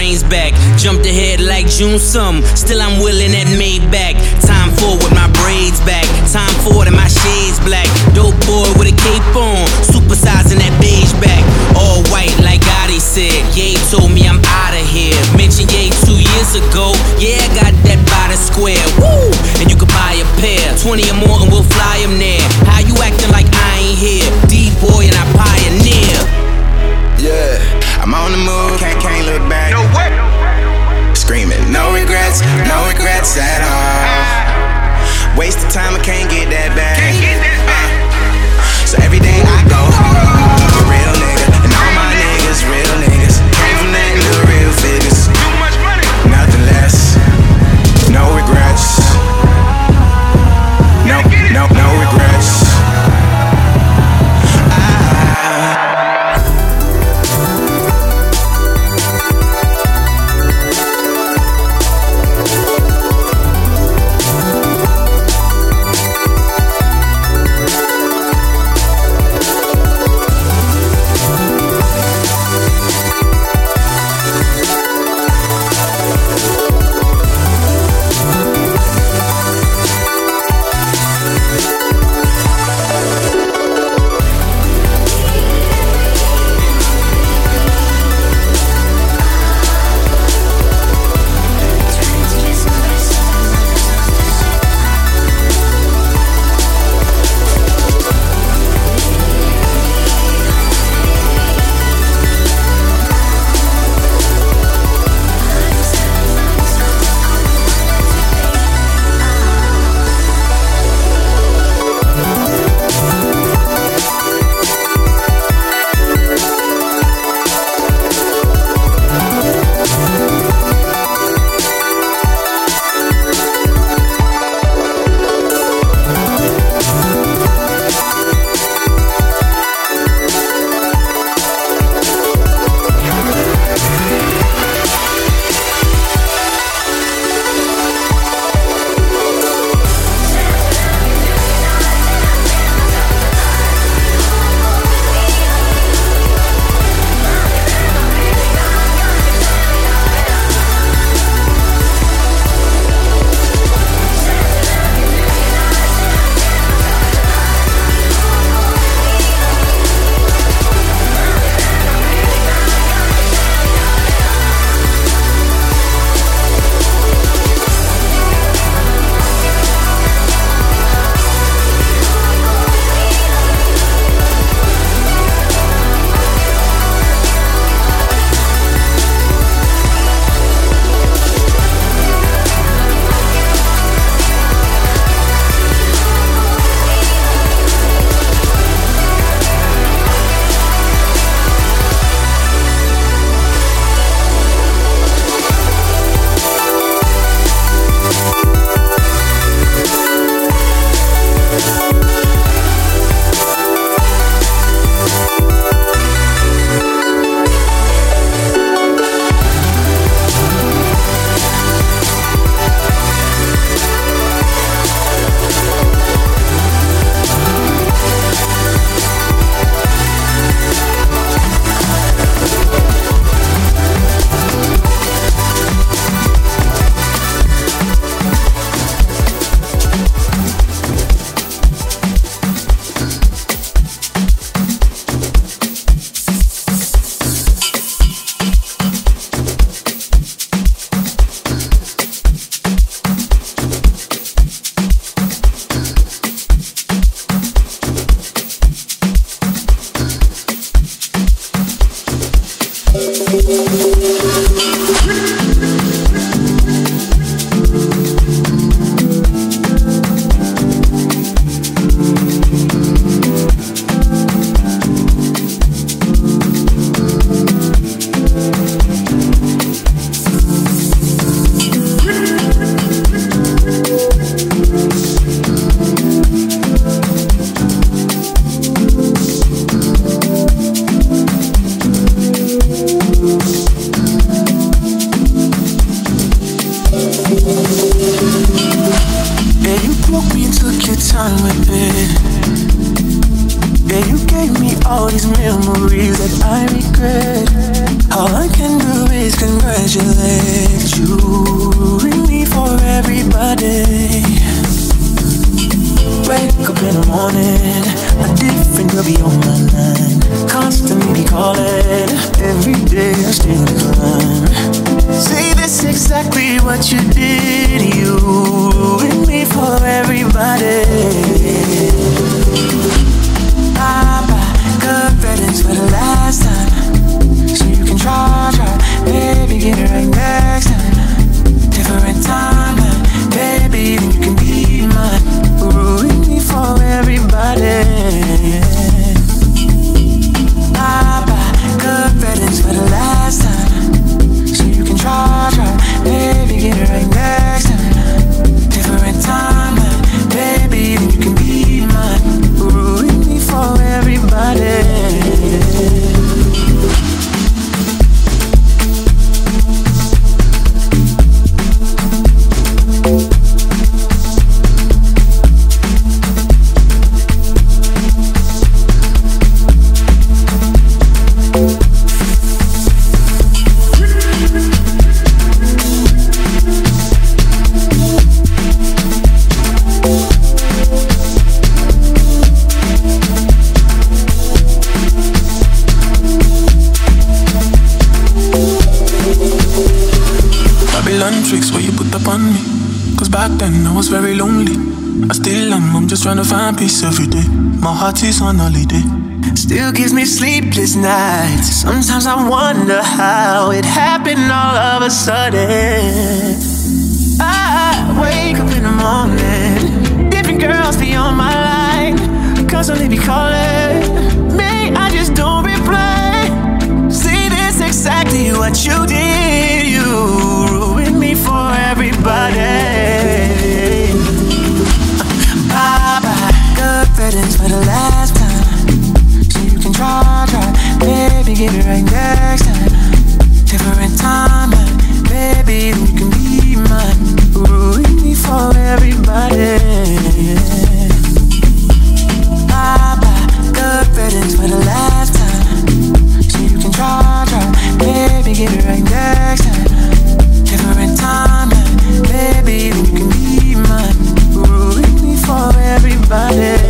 showers, I rains back. Jumped ahead like June some. Still, I'm willing that at Maybach. Time forward, my braids back. Time forward, and my shades black. Dope boy with a cape on. Supersizing that beige back. All white, like Gotti said. Ye told me I'm out of here. Mentioned Ye two years ago. Yeah, I got that the square. Woo! And you could buy a pair. 20 or more, and we'll fly them there. How you acting like I ain't here? D-boy, and I pioneer. I'm on the move, can't, can't look back. No way. Screaming, no regrets, no regrets at all. Waste of time, I can't get that back. Uh, so every day I go trying to find peace every day. My heart is on holiday. Still gives me sleepless nights. Sometimes I wonder how it happened all of a sudden. I wake up in the morning, different girls be on my line, constantly be calling. Me, I just don't reply. See, this exactly what you did. You ruined me for everybody. curtains for the last time. So you can try, try, baby, get it right next time. Different timeline, baby, then you can be mine. Ruin me for everybody. Bye bye, the curtains for the last time. So you can try, try, baby, get it right next time. Different timeline, baby, then you can be mine. Ruin me for everybody.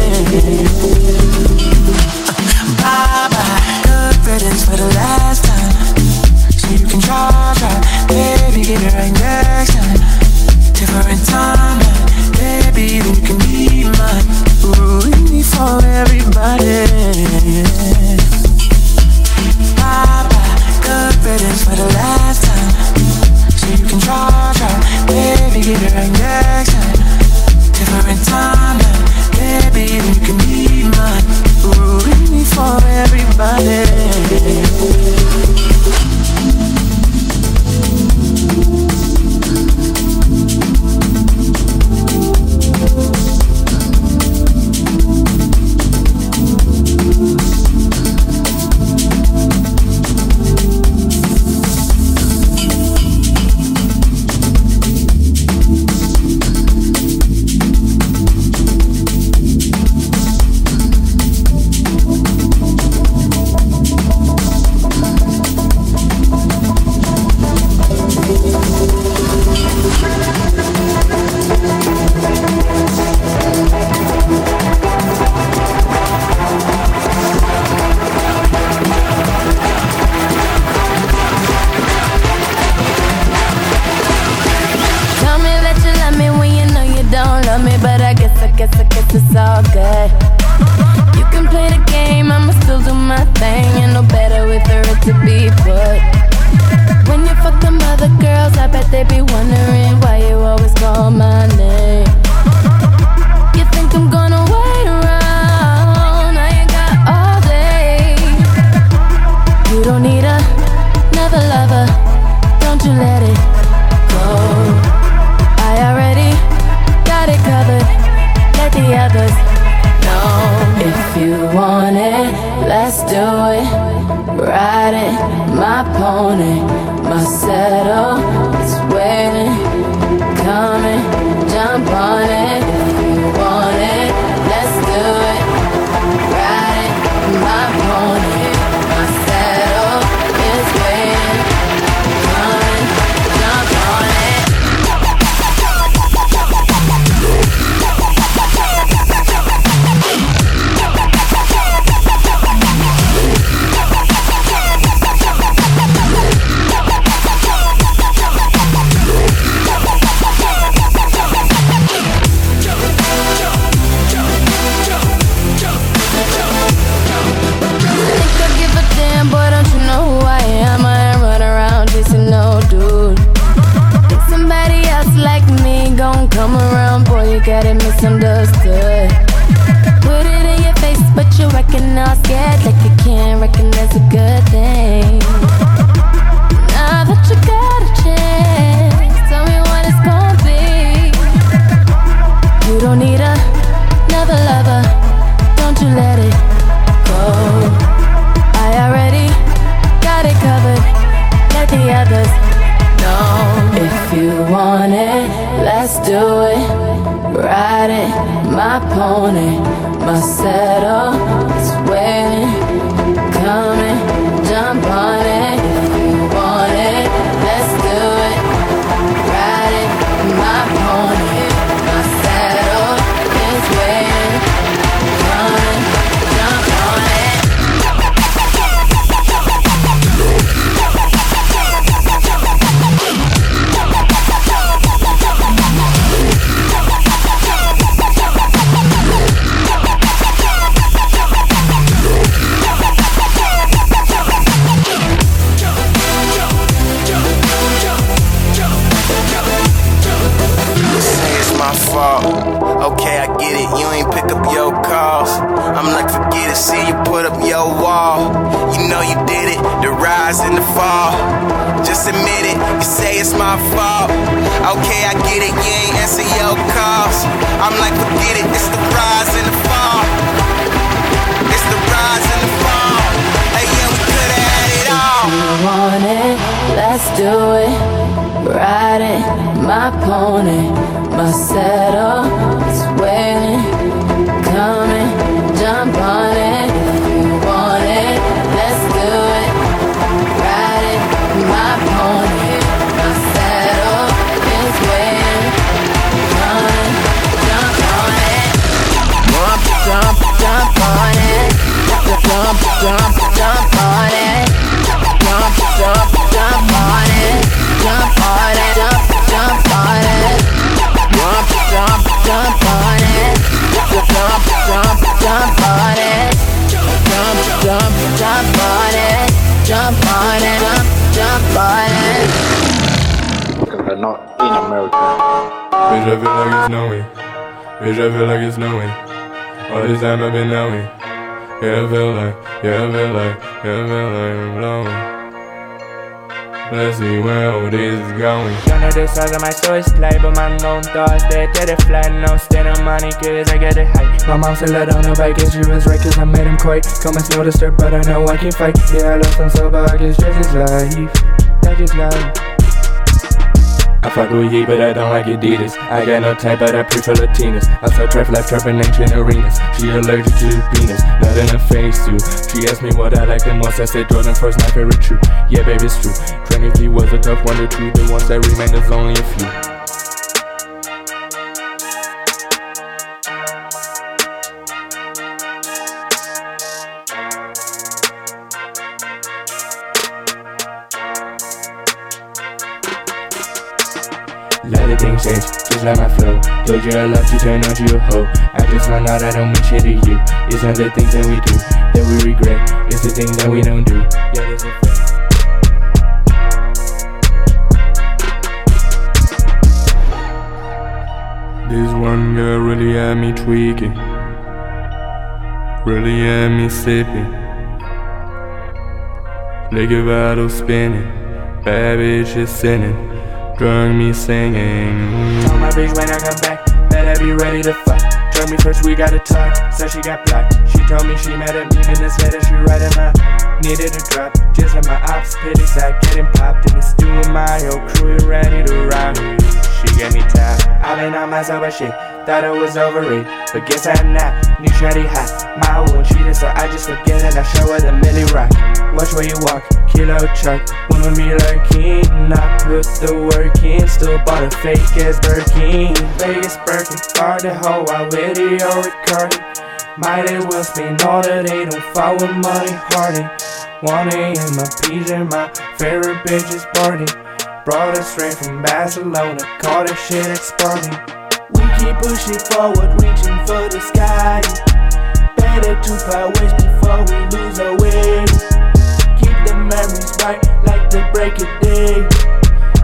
morning. Snowing. Bitch, I feel like it's snowing. All this time I've been knowing. Yeah, I feel like, yeah, I feel like, yeah, I feel like I'm blowing. Let's see where all this is going. Don't know the size of my source play, but my own thoughts that did it flat. No standing money, cause I get it high. My mom said, let on the bike, and she was right, cause I made him quake. Comments noticed her, but I know I can fight. Yeah, I lost some sober, I guess that's just life. That's just life. I fuck with Ye, but I don't like Adidas. I got no type, but I prefer Latinas. I saw Trev life trapping ancient arenas. She allergic to penis, not in her face too. She asked me what I like the most. I said Jordan first, my favorite true. Yeah, baby, it's true. Trinity was a tough one to two. The ones that remain, there's only a few. Just like my flow. Told you I love to turn on you a hoe. I just found out I don't mean shit to you. It's not the things that we do that we regret. It's the things that we don't do. Yeah, that's a fact. This one girl really had me tweaking. Really had me sipping. Liquor bottle spinning. Bad bitches sinning. Drunk me singing. Told my bitch when I come back, better be ready to fuck. Told me first we gotta talk, said she got blocked. She told me she met mad at me, minutes later she writing my needed a drop. Just like my ops pity sack getting popped in the with my whole crew ready to rock. She gave me time, I been on myself but shit. Thought it was over it, but guess I'm not. New shreddy hot, my own cheated, so I just forget it. I show her the milli rock. Watch where you walk, kilo chuck. One with me lurking, I put the work in. Still bought a fake ass Birkin. Vegas Birkin, bar the hoe, I video recording. Might as well spend all that they don't follow money harding. 1 a.m. my PJ, my favorite bitch is party. Brought her straight from Barcelona, call that shit exporting. Keep pushing forward, reaching for the sky. Better to part ways before we lose our way. Keep the memories bright like the break of day.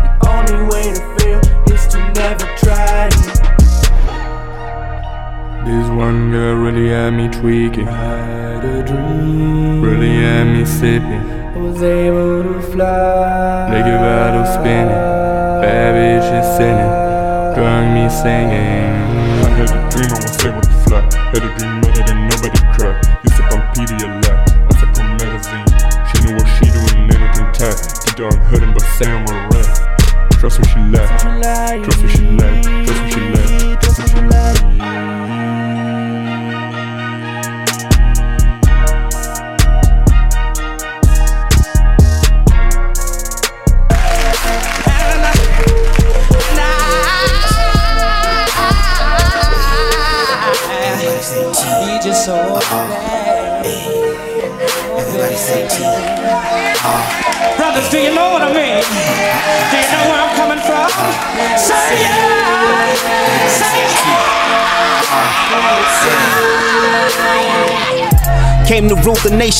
The only way to fail is to never try. This one girl really had me tweaking. I had a dream. Really had me sipping. I was able to fly. They give out spinning. Bad bitch is sinning. Drunk me singing. I had a dream I was able to fly. Had a dream better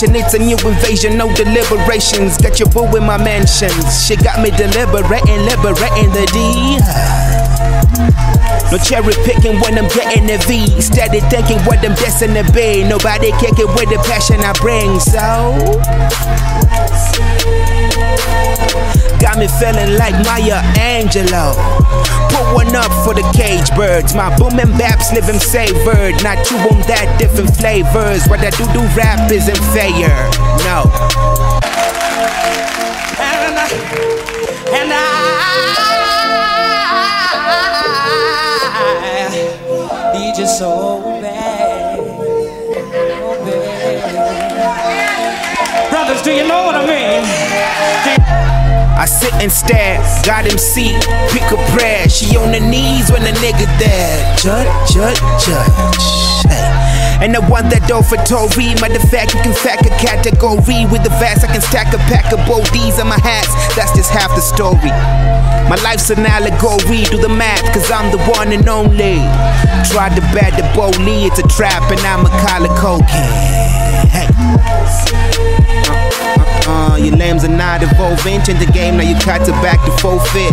it's a new invasion, no deliberations. Got your boo in my mansions. She got me deliberating, liberating the D. No cherry picking when I'm getting the V. Steady thinking what I'm destined to be. Nobody kick it with the passion I bring, so. Got me feeling like Maya Angelou. Put one up for the cage birds. My boom and baps live in savored. Not two on that different flavors. What I do do rap isn't fair. No. And I, and I need you so bad, do you know what I mean? I sit and stare, got him seat, pick a prayer. She on the knees when the nigga there. Judge, judge, judge. Hey. And the one that do for Tory, matter you can fact a category with the vast. I can stack a pack of both these on my hats. That's just half the story. My life's an allegory, do the math, cause I'm the one and only. Tried to bad the bully, it's a trap, and I'm a collar cocaine. Uh, your name's are not evolving. Change the game, now you cut to back to forfeit.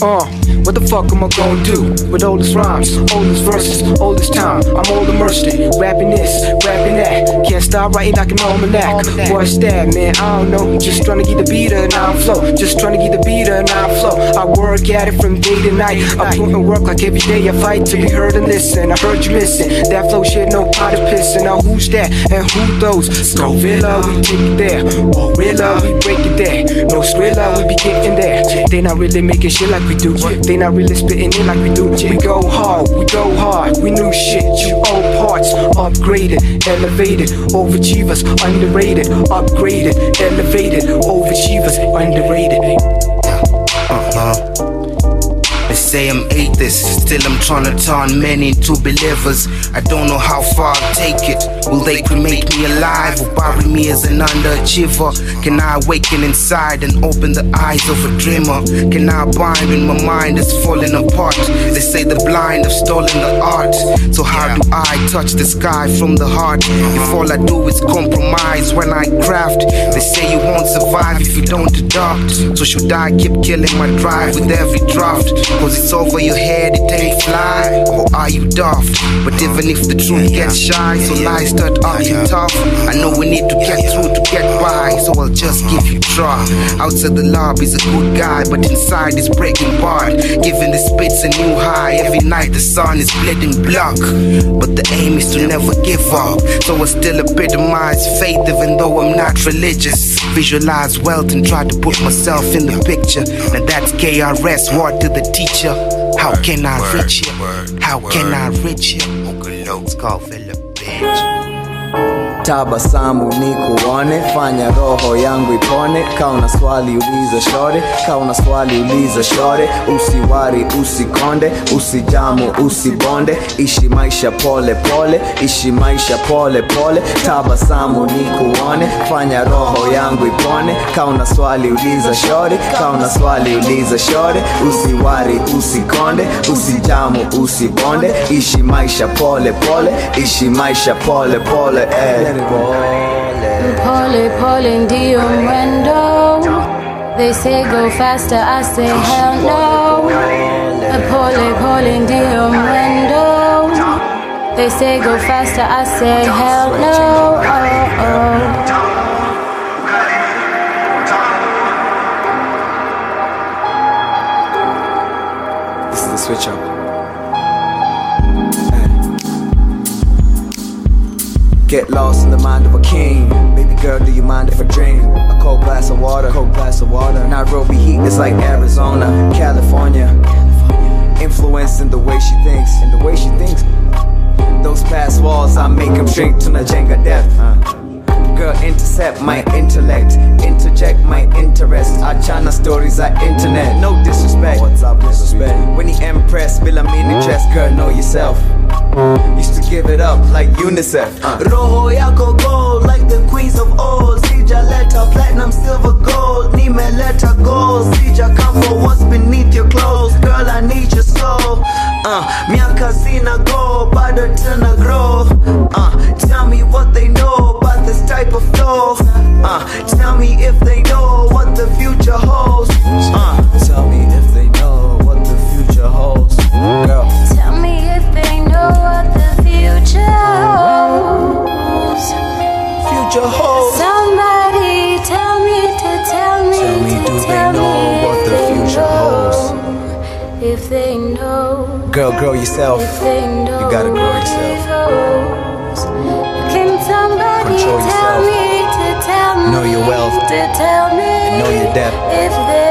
Uh, what the fuck am I gonna do with all these rhymes, all these verses, all this time? I'm all immersed in rapping this, rapping that. Can't stop writing like an almanac. What's that, man? I don't know. Just trying to get the beat and I'm flow. Just trying to get the beat and I'm flow. I work at it from day to night. I put in work like every day. I fight to be heard and listen. I heard you missing that flow shit. No pot is pissing. Now who's that and who those? Scovilla, we take it there. Oh, Willa, we break it there. No Skrilla, we be getting there. They not really making shit like we do. They not really spitting it like we do. We go hard, we go hard. We new shit, you old parts. Upgraded, elevated, overachievers, underrated. Upgraded, elevated, overachievers, underrated. Uh-huh. Say I'm atheist, still I'm trying to turn men into believers. I don't know how far I'll take it. Will they cremate me alive or bury me as an underachiever? Can I awaken inside and open the eyes of a dreamer? Can I bind when my mind is falling apart? They say the blind have stolen the art. So how do I touch the sky from the heart? If all I do is compromise when I craft, they say you won't survive if you don't adopt. So should I keep killing my drive with every draft? Cause it's over your head, it ain't fly. Or are you daft? But even if the truth gets shy, so lies start acting tough. I know we need to get through to get by, so I'll just give you try. Outside the lobby's a good guy, but inside is breaking apart. Giving the spits a new high. Every night the sun is bleeding black. But the aim is to never give up. So I still epitomize faith, even though I'm not religious. Visualize wealth and try to put myself in the picture. Now that's KRS, word to the teacher. How can I reach you? How can I reach you? Uncle Luke's call Philip tabasamu ni kuone, fanya roho yangu ipone. Kauna swali uliza shore, kauna swali uliza shore. Usiwari usikonde, usijamu usibonde, ishi maisha pole pole, ishi maisha pole pole. Tabasamu ni kuone, fanya roho yangu ipone. Kauna swali uliza shore, kauna swali uliza shore. Usiwari usikonde, usijamu usibonde, ishi maisha pole pole, ishi maisha pole pole. Eh. Pole pole ndio mwendo. They say go faster, I say hell no. Pole pole ndio mwendo. They say go faster, I say hell no. Oh, oh. This is the switch up. Get lost in the mind of a king. Baby girl, do you mind if I drink a cold glass of water? Cold glass of water. Nairobi heat is like Arizona, California. Influenced in the way she thinks, in the way she thinks. Those past walls, I make them shrink to Najenga depth. Girl, intercept my intellect, interject my interest. Achana stories are internet, no disrespect. What's up, disrespect? When the empress, Bill, I'm in girl, know yourself. Used to give it up like UNICEF. Roho yako gold like the queens of old. Sijaleta platinum, silver, gold. Nimeleta gold. Sija come for what's beneath your clothes. Girl, I need your soul. Uh, Miaka zina go, bado tena grow uh, Tell me what they know about this type of flow. Uh, Tell me if they know what the future holds. Uh, Tell me if they know what the future holds. Girl. Know what the future holds. Future holds. Somebody tell me to tell me Tell me, to do they know me what the future holds? If they know. Girl, grow yourself. If they know. You gotta grow yourself. Can somebody Control tell yourself. me to tell me Know your wealth. to tell me And know your depth. if they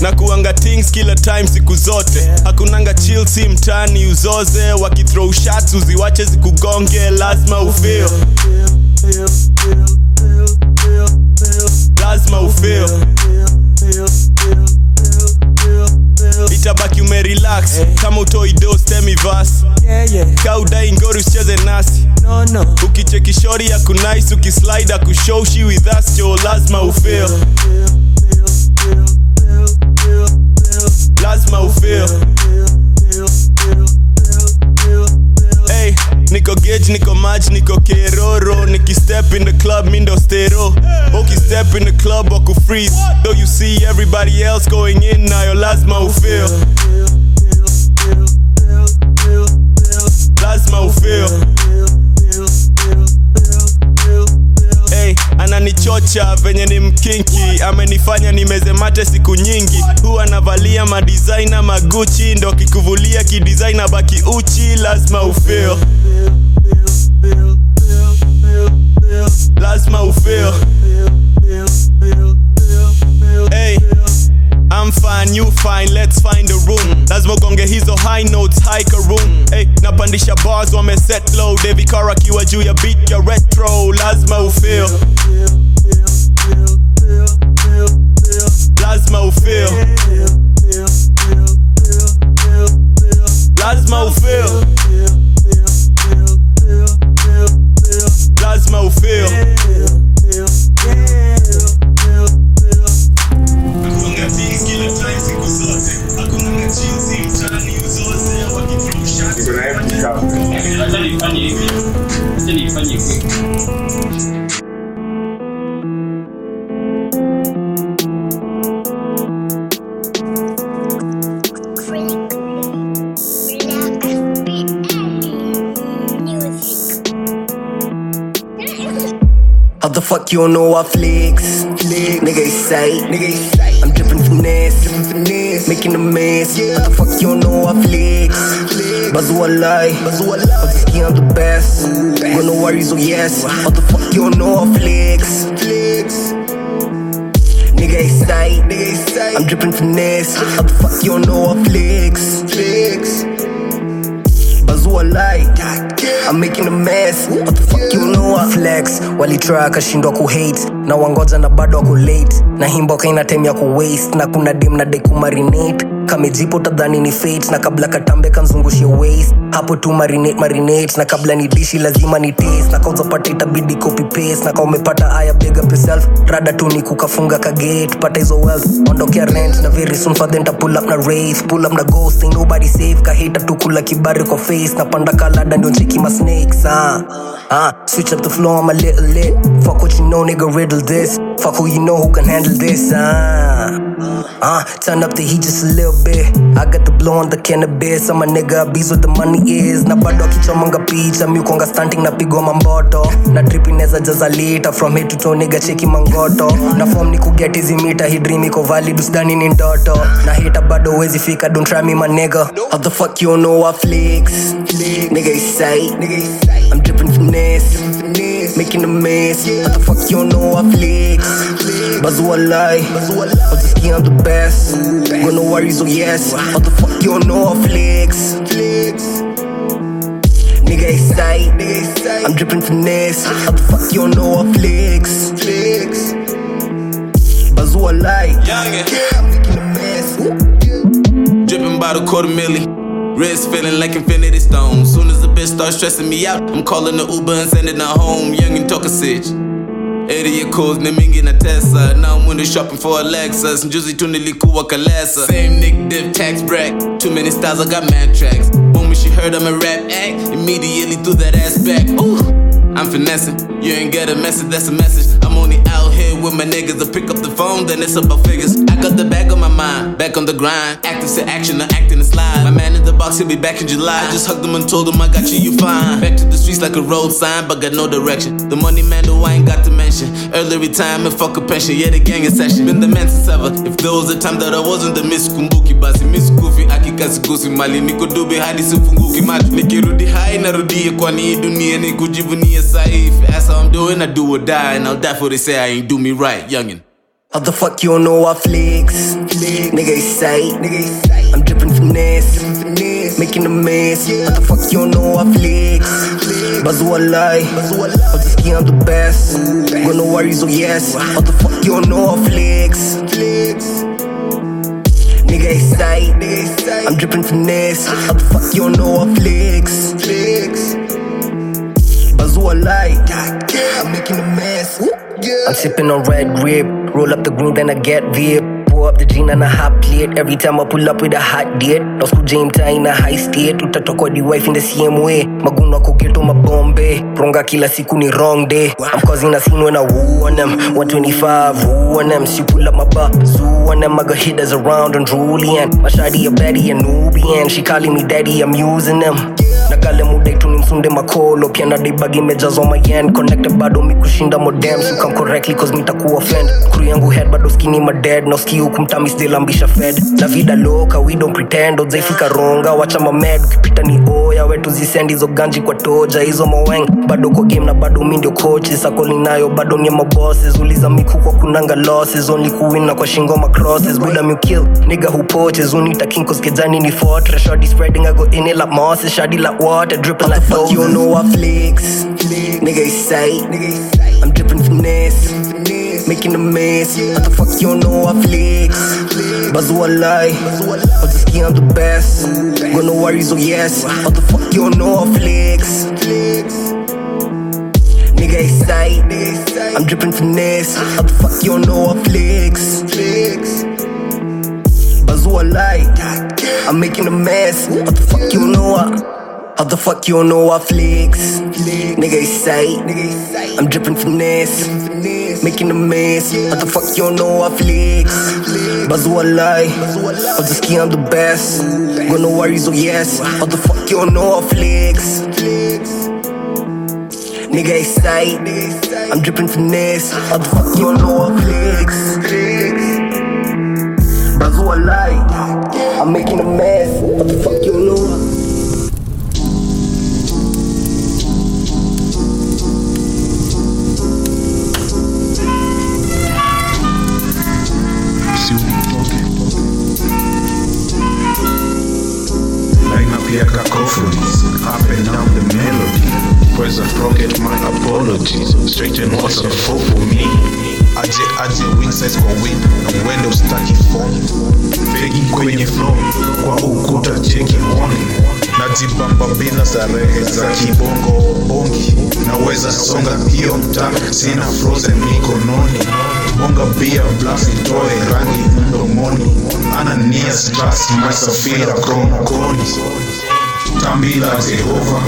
na kuanga things kila time siku zote. Hakunanga chill si mtani uzoze. Wakithrow shots uziwache zikugonge lazima ufeo lazima ufeo itabaki umerelax. Kama utoidostemivas yeah, yeah. kaudaingori usicheze nasi. Ukichekishori ya kunais ukislide akushoushi withas cho lazima ufeo ufeel, ufeel. Hey, niko gauge, niko match, niko keroro. Nikistep in the club, mindo stero. Ukistep in the club, waku freeze. Though you see everybody else going in Nayo lazima ufeel Lazima ufeel Hey, ananichocha venye ni mkinki. Amenifanya nimeze mate siku nyingi. Huwa anavalia madisaina maguchi ndo kikuvulia kidisaina baki uchi lazima ufeel. Lazima ufeel. Hey, I'm fine, you fine, let's find a room. Lazima ugonge hizo high notes hike a room. Hey, napandisha bars wameset low. Devi Kara kiwa juu ya beat ya retro? Lazima ufeel lazima ufeel lazima ufeel lazima ufeel Acha nifanye hivi. Acha nifanye hivi. How the fuck you don't know I flex? Nigga, you say, nigga, you say. I'm dripping finesse, finesse, making a mess. How the fuck you don't know I flex? Bazoo lie, bazoo lie. Just I'm the best. Got no worries, oh yes. How the fuck you don't know flex? Flex. Nigga, tight nigga, tight I'm dripping finesse. How the fuck you don't know flex? Flex. Bazoo lie. I'm making a mess. What the fuck you know I flex? Walitry akashindwa kuhate na wangoja na bado wako late na himboka ina time ya kuwaste na kuna dem na dai kumarinate kamejipo tadhani ni fate na kabla katambe kanzungushe waist. Hapo tu marinate marinate na kabla ni dishi lazima ni taste. Na kauza pata itabidi copy paste. Na kama umepata aya big up yourself. Rada tu ni kukafunga ka gate pata hizo wealth ondokea rent na very soon father them pull up na wraith. Pull up na ghost ain't nobody safe. Kahita tu kula kibari kwa face. Na panda kalada ndio cheki ma snakes ah. Ah switch up the flow I'm a little lit. Fuck what you know nigga riddle this. Fuck who you know who can handle this ah. Ah turn up the heat just a little bit. I got the blow on the cannabis. I'm a nigga, bees where the money is. Na bado akichomanga picha, mi ukonga stunting na pigwa mamboto. Na drip inaweza jaza lita from head to toe, nigga cheki mangoto. Na form ni kuget hizi mita, hii dream iko valid, usidhani ni ndoto. Na hita bado huwezi fika, don't try me my nigga. How the fuck you know I flex? Nigga, you say. I'm dripping finesse, making a mess. How the fuck you know I flex? Bazoo lie, I'm just I'm the best. Got no worries, yes. How the fuck you know I flex? Nigga, you say, I'm dripping finesse. How the fuck you know I flex? Bazoo lie, I'm making a mess. Dripping by the quarter milli. Wrist feeling like infinity stones. Soon as the bitch starts stressing me out, I'm calling the Uber and sending her home. Young and talk a sitch. 80 calls ni mingi na tesa now I'm window shopping for a Lexus njuzi tu nilikuwa kalesa same nick div tax brack. Too many styles I got mad tracks. Boom, she heard I'm a rap act. Immediately threw that ass back. Ooh, I'm finessing. You ain't get a message that's a message. I'm only out with my niggas. To pick up the phone then it's about figures. I got the bag on my mind back on the grind. Active to action or acting to slide. My man in the box he'll be back in July. I just hugged him and told him I got you you fine. Back to the streets like a road sign but got no direction. The money man though I ain't got to mention. Early retirement, fuck a pension, yeah the gang is session. Been the man since ever. If there was a time that I wasn't the miss kumbuki Basi miss kufi akika sikosi mali Niko dube hadi sifunguki macho. Nikirudi hai narudie kwani hii dunia ni kujivunia sahi If you how I'm doing, I do or die And I'll die for they say I ain't do me right, youngin' How the fuck you don't know I flex? Nigga, it's sight. I'm dripping finesse. Making a mess. How the fuck you don't know I flex? Bazu a lie. I'm just I'm the best. Got no worries, oh yes. How the fuck you don't know I flex? Nigga, it's sight. I'm dripping finesse. How the fuck you don't know I flex? Bazu a lie. I'm making a mess. I'm sipping on red grip. Roll up the green, then I get vip. Pour up the gin and a hot plate. Every time I pull up with a hot date. Now school gym time in a high state. Utatoka the wife in the same way. Maguno ako geto mabombe. Ronga kila siku ni wrong day. I'm causing a scene when I woo on them. 125, woo on them. She pull up my butt, zoo on them. I got hitters around on Julian. My shawty a baddie, a Nubian. She calling me daddy, I'm using them. nakale mudai tunimsunde makolo pia na dibag imejazwa mayen connected bado mikushinda modem so come correctly cause mitakuwa fend kru yangu head bado skini maded no ski huku mtami stilambisha fed. Na vida loka we don't pretend odzaifika ronga wacha mamed ukipita ni oya wetu zisendi hizo ganji kwa toja hizo maweng bado kwa game na bado mi ndio coaches sakoli nayo. Bado ni mabosses uliza miku kwa kunanga losses. Only kuwina kwa shingo macrosses buda mu kill nigga who poaches. Unita cause kejani ni fortress shorty spreading I go in it like mosses shadi like water dripping like fuck you don't know I flex nigga sight I'm dripping finesse making a mess what the fuck you don't know I flex Bazu a lie I'm just I'm the best got no worries oh yes what the fuck you don't know I flex Nigga, tight. I'm dripping finesse. How the fuck you don't know I flex? Bazu a lie. I'm making a mess. How the fuck you know I? How the fuck you don't know I flex? Nigga, it's tight. I'm dripping finesse. Making a mess. How the fuck you don't know I flex? Bazu lie. I'm just I'm the best. Got no worries, oh yes. How the fuck you don't know I flex? Nigga, it's tight. I'm dripping finesse. How the fuck you don't know I flex? Bazu a lie. I'm making a mess. What the fuck Up cacophonies, up and down the melody. Present rocket, my apologies. Straighten what's a fault for me. Aje aje winses kwa wing na uende ustaki phone. Fegi kwenye flow kwa ukuta cheki on. Najibamba bila starehe za kibongo bongi. Naweza songa hiyo mtaa, sina frozen mikononi. Bonga bia blasi toe rangi mdomoni. Ananias trust my safira Tambi la Jehova,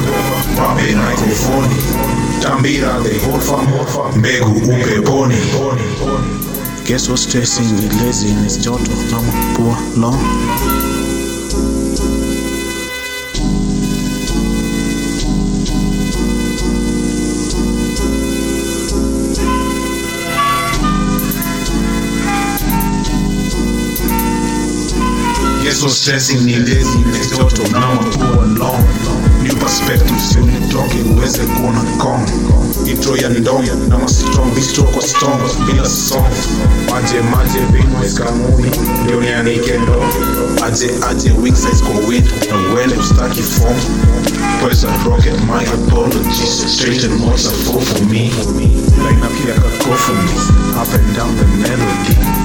wape maikrofoni. Tambi la Jehova, mbegu upeponi. Kesho stresi, ilezi, joto na mapua lo Yes, so stressing ni laziness joto na mapua long. New perspectives unitoke uweze kuona kong. Intro ya ndong na mastrong bistro kwa strong bila song. Maje maje vinwes kamuni ndio nianike ndo. Aje aje weak size kwa win na uende ustaki form. Pesa rocket my apologies straight and what's a fall for me. Line up here cacophonies up and down the melody.